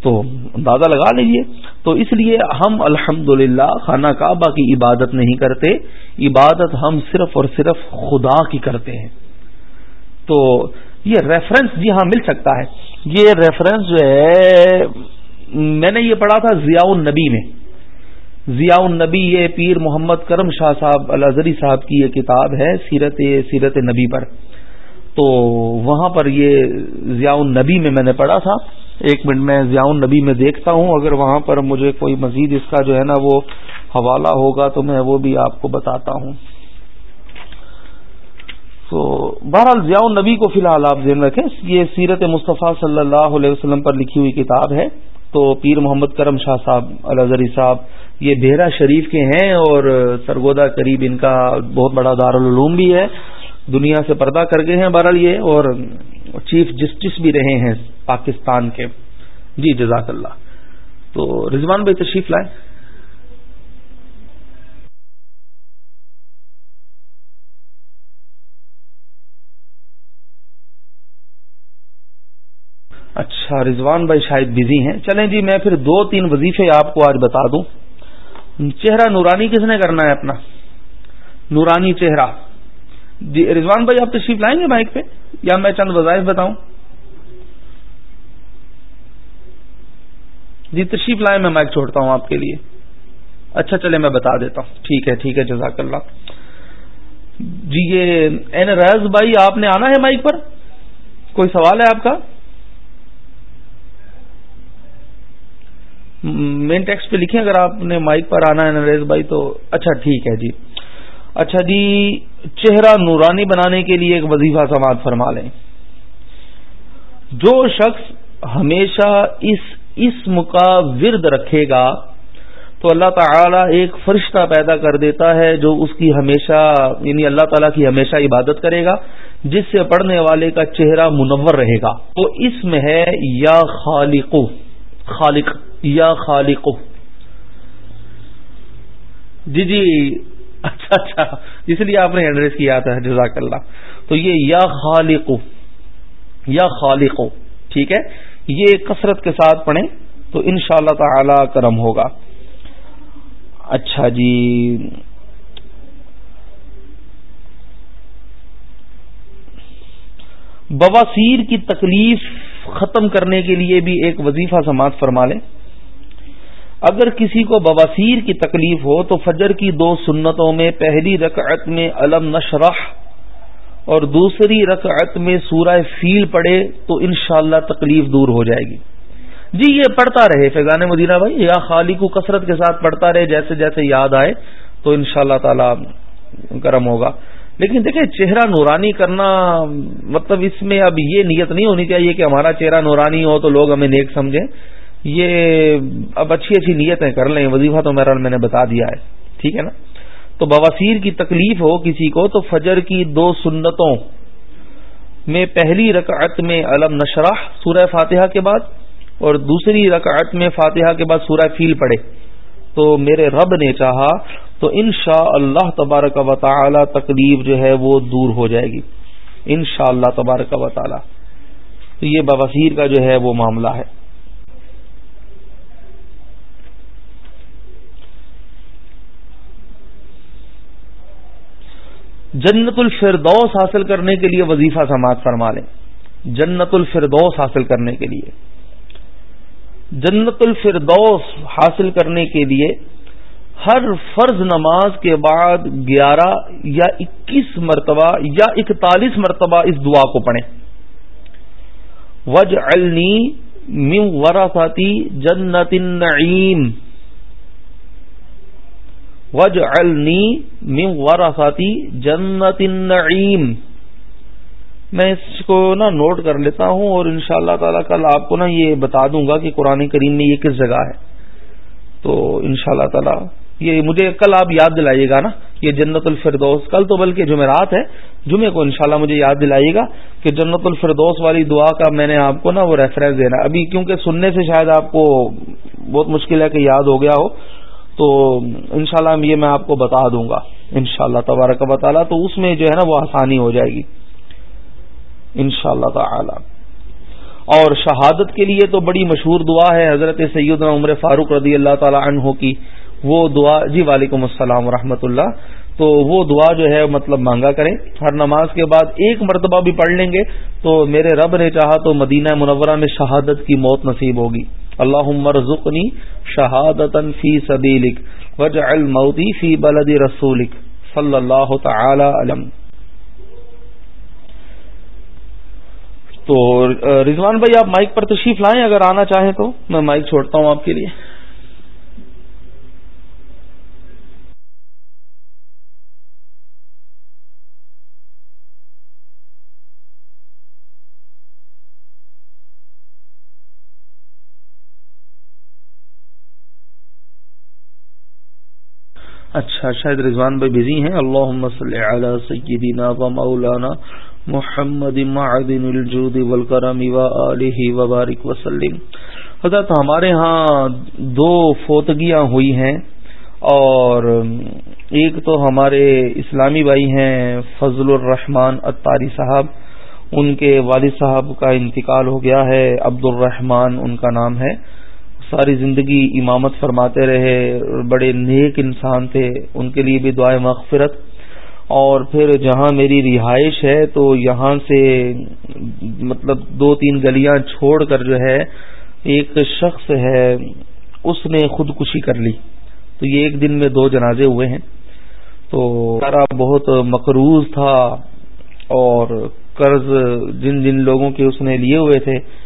تو اندازہ لگا لیجیے تو اس لیے ہم الحمد للہ خانہ کعبہ کی عبادت نہیں کرتے، عبادت ہم صرف اور صرف خدا کی کرتے ہیں۔ تو یہ ریفرنس جی ہاں مل سکتا ہے۔ یہ ریفرنس جو ہے، میں نے یہ پڑھا تھا ضیاء النبی میں۔ ضیاء النبی یہ پیر محمد کرم شاہ صاحب الزری صاحب کی یہ کتاب ہے سیرت سیرت نبی پر۔ تو وہاں پر یہ ضیاء النبی میں میں نے پڑھا تھا۔ ایک منٹ میں ضیاء النبی میں دیکھتا ہوں، اگر وہاں پر مجھے کوئی مزید اس کا جو ہے نا وہ حوالہ ہوگا تو میں وہ بھی آپ کو بتاتا ہوں۔ تو بہرحال ضیاء النبی کو فی الحال آپ ذہن رکھیں، یہ سیرت مصطفیٰ صلی اللہ علیہ وسلم پر لکھی ہوئی کتاب ہے۔ تو پیر محمد کرم شاہ صاحب الزری صاحب یہ بہرا شریف کے ہیں اور سرگودا قریب ان کا بہت بڑا دارالعلوم بھی ہے۔ دنیا سے پردہ کر گئے ہیں بہرحال یہ اور چیف جسٹس بھی رہے ہیں۔ پاکستان کے۔ جی جزاک اللہ۔ تو رضوان بھائی تشریف لائیں۔ اچھا رضوان بھائی شاید بزی ہیں۔ چلیں جی میں پھر دو تین وظیفے آپ کو آج بتا دوں۔ چہرہ نورانی کس نے کرنا ہے اپنا؟ نورانی چہرہ۔ جی رضوان بھائی، آپ تشریف لائیں گے بائک پہ؟ یا میں چند وظائف بتاؤں؟ جی تشریف لائیں میں مائک چھوڑتا ہوں آپ کے لیے۔ اچھا چلے، میں بتا دیتا ہوں۔ ٹھیک ہے ٹھیک ہے، جزاک اللہ۔ جی یہ این رز بھائی، آپ نے آنا ہے مائک پر؟ کوئی سوال ہے آپ کا؟ مین ٹیکسٹ پہ لکھیں، اگر آپ نے مائک پر آنا ہے نریز بھائی تو۔ اچھا ٹھیک ہے جی۔ اچھا جی چہرہ نورانی بنانے کے لیے ایک وظیفہ سماعت فرما لیں۔ جو شخص ہمیشہ اس اسم کا ورد رکھے گا تو اللہ تعالی ایک فرشتہ پیدا کر دیتا ہے جو اس کی ہمیشہ یعنی اللہ تعالیٰ کی ہمیشہ عبادت کرے گا، جس سے پڑھنے والے کا چہرہ منور رہے گا۔ تو اس میں ہے یا خالق خالق، یا خالق جی جی اچھا اچھا اس لیے آپ نے ایڈریس کیا تھا، جزاک اللہ۔ تو یہ یا خالق یا خالق ٹھیک ہے؟ یہ کثرت کے ساتھ پڑھیں تو ان شاء اللہ تعالی کرم ہوگا۔ اچھا جی۔ بواسیر کی تکلیف ختم کرنے کے لیے بھی ایک وظیفہ سماعت فرما لیں۔ اگر کسی کو بواسیر کی تکلیف ہو تو فجر کی دو سنتوں میں پہلی رکعت میں علم نشرح اور دوسری رکعت میں سورہ فیل پڑے تو انشاءاللہ تکلیف دور ہو جائے گی۔ جی یہ پڑھتا رہے فیضان مدینہ بھائی، یا خالی کو کثرت کے ساتھ پڑھتا رہے، جیسے جیسے یاد آئے تو ان شاء اللہ تعالی کرم ہوگا۔ لیکن دیکھیں، چہرہ نورانی کرنا مطلب اس میں اب یہ نیت نہیں ہونی چاہیے کہ ہمارا چہرہ نورانی ہو تو لوگ ہمیں نیک سمجھیں۔ یہ اب اچھی اچھی نیتیں کر لیں، وظیفہ تو میرا میں نے بتا دیا ہے۔ ٹھیک ہے نا؟ تو بواسیر کی تکلیف ہو کسی کو تو فجر کی دو سنتوں میں پہلی رکعت میں علم نشرح سورہ فاتحہ کے بعد اور دوسری رکعت میں فاتحہ کے بعد سورہ فیل پڑھے۔ تو میرے رب نے چاہا تو ان شاء اللہ تبارک و تعالی تکلیف جو ہے وہ دور ہو جائے گی۔ ان شاء اللہ تبارک و تعالی۔ تو یہ بوسیر کا جو ہے وہ معاملہ ہے۔ جنت الفردوس حاصل کرنے کے لیے وظیفہ سماعت فرما لیں۔ جنت الفردوس حاصل کرنے کے لیے۔ جنت الفردوس حاصل کرنے کے لیے ہر فرض نماز کے بعد گیارہ یا اکیس مرتبہ یا اکتالیس مرتبہ اس دعا کو پڑھیں۔ وج النی مم وراثاتی جنت النعیم۔ وج النی مم جنت النعیم۔ میں اس کو نا نوٹ کر لیتا ہوں اور ان شاء اللہ تعالی کل آپ کو نا یہ بتا دوں گا کہ قرآن کریم میں یہ کس جگہ ہے۔ تو ان شاء اللہ تعالی یہ مجھے کل آپ یاد دلائیے گا نا، یہ جنت الفردوس۔ کل تو بلکہ جمعرات ہے، جمعے کو انشاءاللہ مجھے یاد دلائیے گا کہ جنت الفردوس والی دعا کا میں نے آپ کو نا وہ ریفرنس دینا۔ ابھی کیونکہ سننے سے شاید آپ کو بہت مشکل ہے کہ یاد ہو گیا ہو تو انشاءاللہ یہ میں آپ کو بتا دوں گا۔ انشاءاللہ اللہ تبارک و تو اس میں جو ہے نا وہ آسانی ہو جائے گی۔ ان شاء اللہ تعالی۔ اور شہادت کے لیے تو بڑی مشہور دعا ہے حضرت سید عمر فاروق رضی اللہ تعالی عنہ کی۔ وہ دعا جی وعلیکم السلام ورحمۃ اللہ۔ تو وہ دعا جو ہے مطلب مانگا کریں۔ ہر نماز کے بعد ایک مرتبہ بھی پڑھ لیں گے تو میرے رب نے چاہا تو مدینہ منورہ میں شہادت کی موت نصیب ہوگی۔ اللہ عمر شہادت فی سبیلک وج المودی فی بلد رسولک صلی اللہ تعالی علم۔ تو، رضوان بھائی، آپ مائک پر تشریف لائیں اگر آنا چاہیں تو، میں مائک چھوڑتا ہوں آپ کے لیے۔ اچھا شاید رضوان بھائی بزی ہیں۔ اللہ علی سیدنا و مولانا محمد معدن الجود والکرم وبارک وسلم۔ حضرت، ہمارے ہاں دو فوتگیاں ہوئی ہیں اور ایک تو ہمارے اسلامی بھائی ہیں فضل الرحمان اتاری صاحب۔ ان کے والد صاحب کا انتقال ہو گیا ہے عبد الرحمان ان کا نام ہے۔ ساری زندگی امامت فرماتے رہے، بڑے نیک انسان تھے، ان کے لیے بھی دعائیں مغفرت۔ اور پھر جہاں میری رہائش ہے تو یہاں سے مطلب دو تین گلیاں چھوڑ کر جو ہے، ایک شخص ہے، اس نے خودکشی کر لی۔ تو یہ ایک دن میں دو جنازے ہوئے ہیں۔ تو سارا بہت مقروض تھا اور قرض جن جن لوگوں کے اس نے لیے ہوئے تھے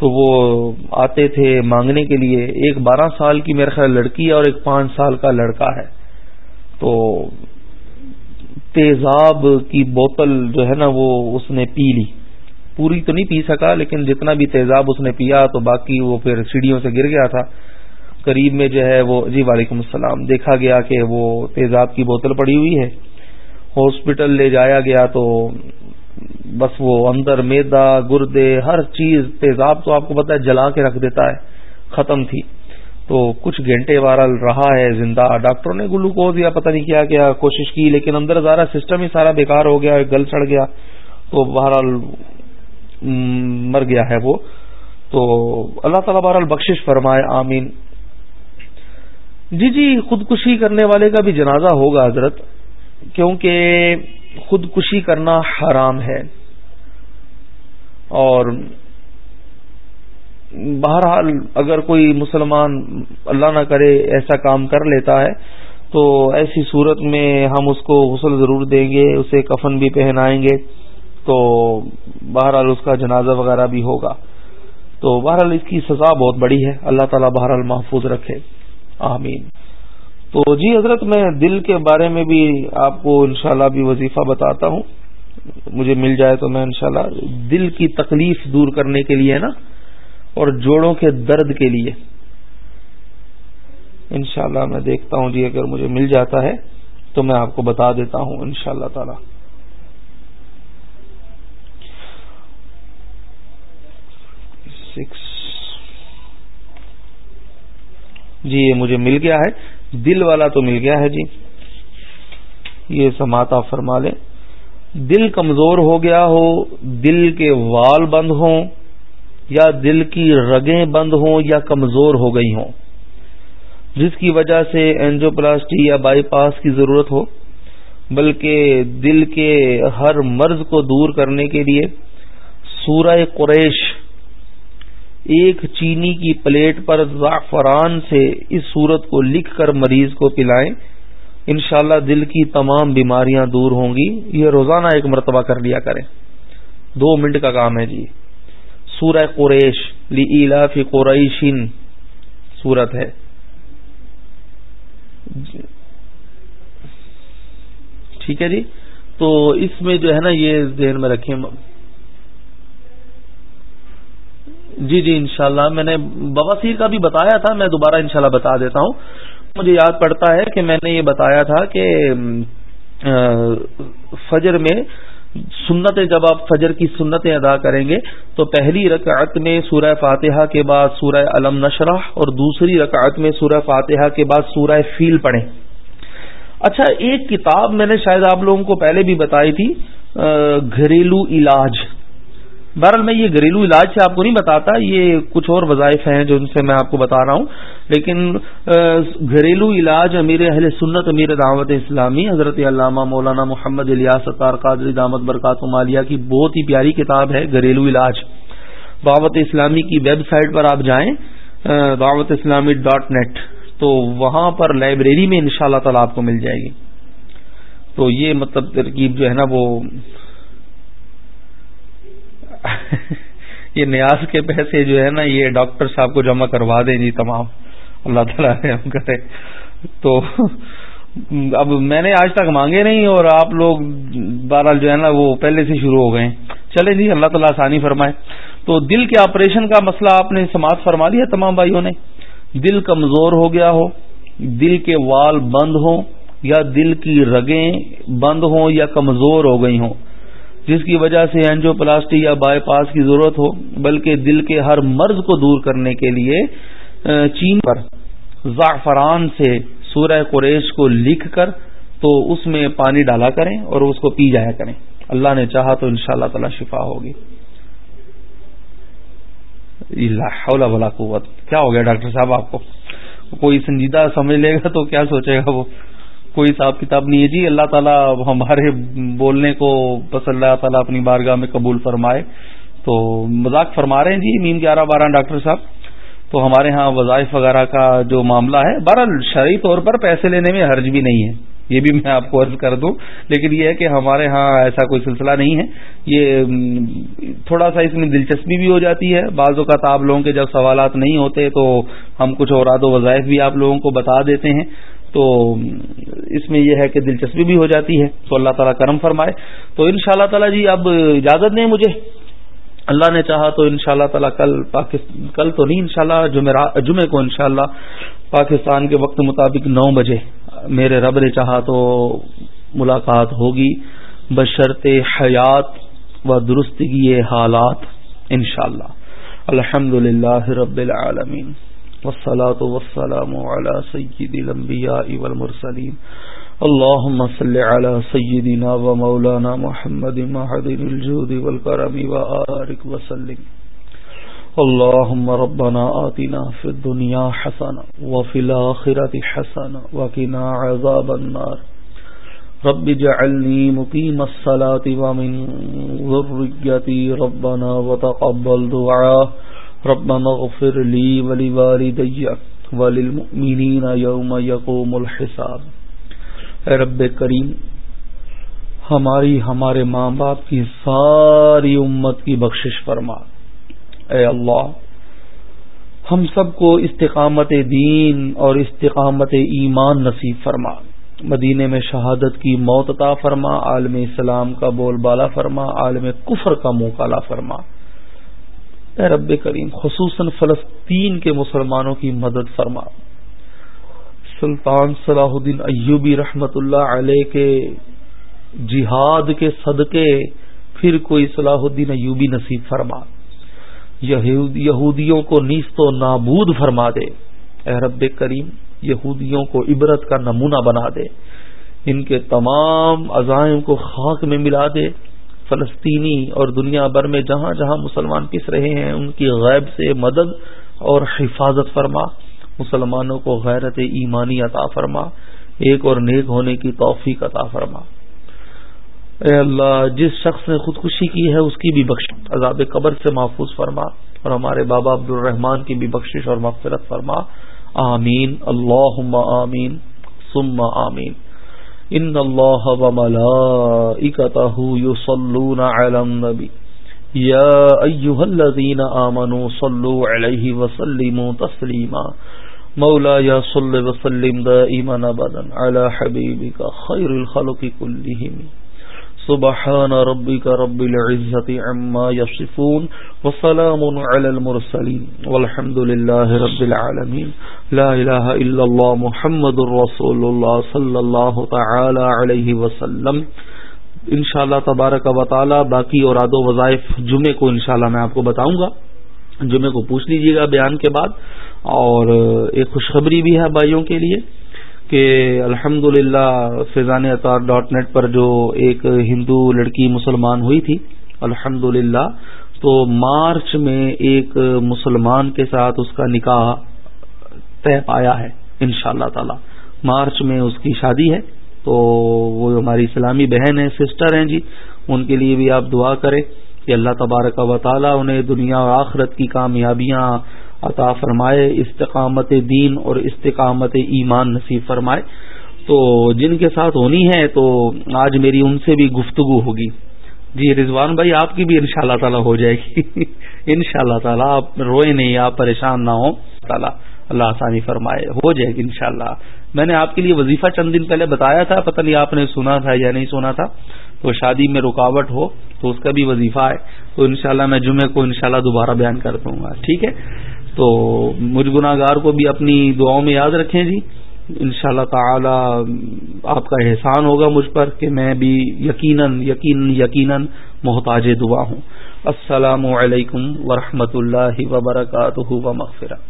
تو وہ آتے تھے مانگنے کے لیے۔ ایک بارہ سال کی میرے خیال لڑکی ہے اور ایک پانچ سال کا لڑکا ہے۔ تو تیزاب کی بوتل جو ہے نا وہ اس نے پی لی۔ پوری تو نہیں پی سکا، لیکن جتنا بھی تیزاب اس نے پیا تو باقی وہ پھر سیڑھیوں سے گر گیا تھا۔ قریب میں جو ہے وہ جی وعلیکم السلام، دیکھا گیا کہ وہ تیزاب کی بوتل پڑی ہوئی ہے۔ ہاسپٹل لے جایا گیا تو بس وہ اندر میدا، گردے، ہر چیز تیزاب تو آپ کو پتا ہے جلا کے رکھ دیتا ہے، ختم تھی۔ تو کچھ گھنٹے وائرل رہا ہے زندہ۔ ڈاکٹروں نے گلوکوز یا پتہ نہیں کیا کیا کوشش کی، لیکن اندر سارا سسٹم ہی سارا بیکار ہو گیا، گل چڑھ گیا۔ تو بہرحال مر گیا ہے وہ۔ تو اللہ تعالیٰ بہرحال بخشش فرمائے، آمین۔ جی جی خودکشی کرنے والے کا بھی جنازہ ہوگا حضرت، کیونکہ خودکشی کرنا حرام ہے۔ اور بہرحال اگر کوئی مسلمان اللہ نہ کرے، ایسا کام کر لیتا ہے، تو ایسی صورت میں ہم اس کو غسل ضرور دیں گے، اسے کفن بھی پہنائیں گے، تو بہرحال اس کا جنازہ وغیرہ بھی ہوگا۔ تو بہرحال اس کی سزا بہت بڑی ہے۔ اللہ تعالیٰ بہرحال محفوظ رکھے۔ آمین۔ تو جی حضرت، میں دل کے بارے میں بھی آپ کو انشاءاللہ بھی وظیفہ بتاتا ہوں۔ مجھے مل جائے تو میں انشاءاللہ دل کی تکلیف دور کرنے کے لیے نا، اور جوڑوں کے درد کے لیے۔ انشاءاللہ میں دیکھتا ہوں جی اگر مجھے مل جاتا ہے تو میں آپ کو بتا دیتا ہوں ان شاء اللہ تعالی۔ سکس جی یہ مجھے مل گیا ہے۔ دل والا تو مل گیا ہے جی۔ یہ سماعت فرما لیں دل کمزور ہو گیا ہو، دل کے وال بند ہوں یا دل کی رگیں بند ہوں یا کمزور ہو گئی ہوں۔ جس کی وجہ سے اینجو پلاسٹی یا بائی پاس کی ضرورت ہو، بلکہ دل کے ہر مرض کو دور کرنے کے لیے سورہ قریش ایک چینی کی پلیٹ پر زعفران سے اس صورت کو لکھ کر مریض کو پلائیں۔ انشاءاللہ دل کی تمام بیماریاں دور ہوں گی۔ یہ روزانہ ایک مرتبہ کر لیا کریں۔ دو منٹ کا کام ہے جی۔ سورہ قریش لی فی قریشن سورت ہے۔ ٹھیک ہے جی۔ تو اس میں جو ہے نا یہ ذہن میں رکھیں۔ جی جی انشاءاللہ۔ میں نے بواسیر کا بھی بتایا تھا، میں دوبارہ انشاءاللہ بتا دیتا ہوں۔ مجھے یاد پڑتا ہے کہ میں نے یہ بتایا تھا کہ فجر میں سنتیں جب آپ فجر کی سنتیں ادا کریں گے، تو پہلی رکعت میں سورہ فاتحہ کے بعد سورہ علم نشرح اور دوسری رکعت میں سورہ فاتحہ کے بعد سورہ فیل پڑھیں۔ اچھا ایک کتاب میں نے شاید آپ لوگوں کو پہلے بھی بتائی تھی گھریلو علاج۔ بہرحال میں یہ گھریلو علاج سے آپ کو نہیں بتاتا، یہ کچھ اور وظائف ہیں جو ان سے میں آپ کو بتا رہا ہوں۔ لیکن گھریلو علاج امیر اہل سنت، امیر دعوت اسلامی، حضرت علامہ مولانا محمد الیاس ستار قادری دامت برکات مالیہ کی بہت ہی پیاری کتاب ہے گھریلو علاج۔ دعوت اسلامی کی ویب سائٹ پر آپ جائیں دعوت اسلامی ڈاٹ نیٹ، تو وہاں پر لائبریری میں ان شاء اللہ تعالی آپ کو مل جائے گی۔ تو یہ مطلب ترکیب جو ہے نا وہ یہ نیاز کے پیسے جو ہے نا یہ ڈاکٹر صاحب کو جمع کروا دیں جی تمام۔ اللہ تعالیٰ ہم کرے۔ تو اب میں نے آج تک مانگے نہیں اور آپ لوگ بہرحال جو ہے نا وہ پہلے سے شروع ہو گئے چلے جی اللہ تعالیٰ آسانی فرمائے۔ تو دل کے آپریشن کا مسئلہ آپ نے سماعت فرما لیا تمام بھائیوں نے۔ دل کمزور ہو گیا ہو، دل کے وال بند ہوں یا دل کی رگیں بند ہوں یا کمزور ہو گئی ہوں۔ جس کی وجہ سے اینجو پلاسٹی یا بائی پاس کی ضرورت ہو، بلکہ دل کے ہر مرض کو دور کرنے کے لیے چین پر زعفران سے سورہ قریش کو لکھ کر تو اس میں پانی ڈالا کریں اور اس کو پی جایا کریں۔ اللہ نے چاہا تو انشاءاللہ شاء اللہ شفا ہوگی۔ بلا قوت۔ کیا ہو گیا ڈاکٹر صاحب، آپ کو کوئی سنجیدہ سمجھ لے گا تو کیا سوچے گا وہ؟ کوئی صاحب کتاب نہیں ہے۔ جی اللہ تعالیٰ ہمارے بولنے کو بس اللہ تعالیٰ اپنی بارگاہ میں قبول فرمائے۔ تو مذاق فرما رہے ہیں۔ جی نیم گیارہ بارہ، ڈاکٹر صاحب۔ تو ہمارے ہاں وظائف وغیرہ کا جو معاملہ ہے، بہرحال شرعی طور پر پیسے لینے میں حرج بھی نہیں ہے۔ یہ بھی میں آپ کو عرض کر دوں۔ لیکن یہ ہے کہ ہمارے ہاں ایسا کوئی سلسلہ نہیں ہے۔ یہ تھوڑا سا اس میں دلچسپی بھی ہو جاتی ہے۔ بعض اوقات آپ لوگوں کے جب سوالات نہیں ہوتے تو ہم کچھ اوراد و وظائف بھی آپ لوگوں کو بتا دیتے ہیں۔ تو اس میں یہ ہے کہ دلچسپی بھی ہو جاتی ہے۔ تو اللہ تعالیٰ کرم فرمائے۔ تو ان شاء اللہ تعالیٰ جی اب اجازت دیں مجھے۔ اللہ نے چاہا تو ان شاء اللہ تعالیٰ کل کل تو نہیں انشاءاللہ شاء جمعے کو انشاءاللہ پاکستان کے وقت مطابق نو بجے میرے رب نے چاہا تو ملاقات ہوگی۔ بشرط حیات و درستگی حالات انشاءاللہ۔ الحمد للہ رب العالمین۔ والصلاة والسلام على سيد الأنبياء والمرسلين. اللهم صل على سيدنا ومولانا محمد معدن الجود والكرم وآرك وسلم. اللهم ربنا آتنا في الدنيا حسنة وفي الآخرة حسنة وكنا عذاب النار. رب جعلني مقيم الصلاة ومن ذريتي ربنا وتقبل دعاه ربنا اغفر لي ولوالدي وللمؤمنين يوم يقوم الحساب. اے رب کریم، ہماری ہمارے ماں باپ کی ساری امت کی بخشش فرما۔ اے اللہ، ہم سب کو استقامت دین اور استقامت ایمان نصیب فرما۔ مدینے میں شہادت کی موت عطا فرما، عالم اسلام کا بول بالا فرما، عالم کفر کا منہ کالا فرما۔ اے رب کریم، خصوصاً فلسطین کے مسلمانوں کی مدد فرما۔ سلطان صلاح الدین ایوبی رحمت اللہ علیہ کے جہاد کے صدقے پھر کوئی صلاح الدین ایوبی نصیب فرما۔ یہودیوں کو نیست و نابود فرما دے۔ اے رب کریم، یہودیوں کو عبرت کا نمونہ بنا دے۔ ان کے تمام عزائم کو خاک میں ملا دے۔ فلسطینی اور دنیا بھر میں جہاں جہاں مسلمان پس رہے ہیں، ان کی غیب سے مدد اور حفاظت فرما۔ مسلمانوں کو غیرت ایمانی عطا فرما۔ ایک اور نیک ہونے کی توفیق عطا فرما۔ اے اللہ، جس شخص نے خودکشی کی ہے، اس کی بھی بخش عذاب قبر سے محفوظ فرما۔ اور ہمارے بابا عبد الرحمان کی بھی بخشش اور مغفرت فرما۔ آمین۔ اللہ آمین۔ ثم آمین۔ ان اللہ وملائکته یصلون علی النبی یا ایها الذین آمنوا صلوا علیہ وسلموا تسلیما مولا یا صلی وسلم دائما ابدا علی حبیبک خیر الخلق كلهم. سبحان ربك رب العزة عما يصفون وسلام على المرسلين والحمد لله رب العالمين لا إله إلا الله محمد رسول الله صلى الله تعالى عليه وسلم انشاءاللہ تبارک و تعالی باقی اور و وظائف جمعے کو انشاءاللہ میں آپ کو بتاؤں گا جمعے کو پوچھ لیجیے گا بیان کے بعد اور ایک خوشخبری بھی ہے بھائیوں کے لیے کہ الحمد للہ فیضان اطار ڈاٹ نیٹ پر جو ایک ہندو لڑکی مسلمان ہوئی تھی الحمد للہ تو مارچ میں ایک مسلمان کے ساتھ اس کا نکاح طے پایا ہے ان شاء اللہ تعالی۔ مارچ میں اس کی شادی ہے، تو وہ ہماری اسلامی بہن ہے سسٹر ہیں جی ان کے لیے بھی آپ دعا کریں کہ اللہ تبارک و تعالیٰ انہیں دنیا و آخرت کی کامیابیاں عطا فرمائے، استقامت دین اور استقامت ایمان نصیب فرمائے۔ تو جن کے ساتھ ہونی ہے تو آج میری ان سے بھی گفتگو ہوگی۔ جی رضوان بھائی، آپ کی بھی ان شاء اللہ تعالیٰ ہو جائے گی۔ [LAUGHS] ان شاء اللہ تعالیٰ، آپ روئے نہیں، آپ پریشان نہ ہوں۔ تعالیٰ اللہ آسانی فرمائے۔ ہو جائے گی انشاءاللہ۔ میں نے آپ کے لیے وظیفہ چند دن پہلے بتایا تھا، پتہ نہیں آپ نے سنا تھا یا نہیں سنا تھا۔ تو شادی میں رکاوٹ ہو تو اس کا بھی وظیفہ ہے۔ تو انشاءاللہ میں جمعے کو انشاءاللہ دوبارہ بیان کر دوں گا۔ ٹھیک ہے؟ تو مجھ گناگار کو بھی اپنی دعاؤں میں یاد رکھیں جی۔ ان شاء اللہ تعالی آپ کا احسان ہوگا مجھ پر کہ میں بھی یقیناً یقین یقیناً محتاج دعا ہوں۔ السلام علیکم ورحمۃ اللہ وبرکاتہ و مغفرہ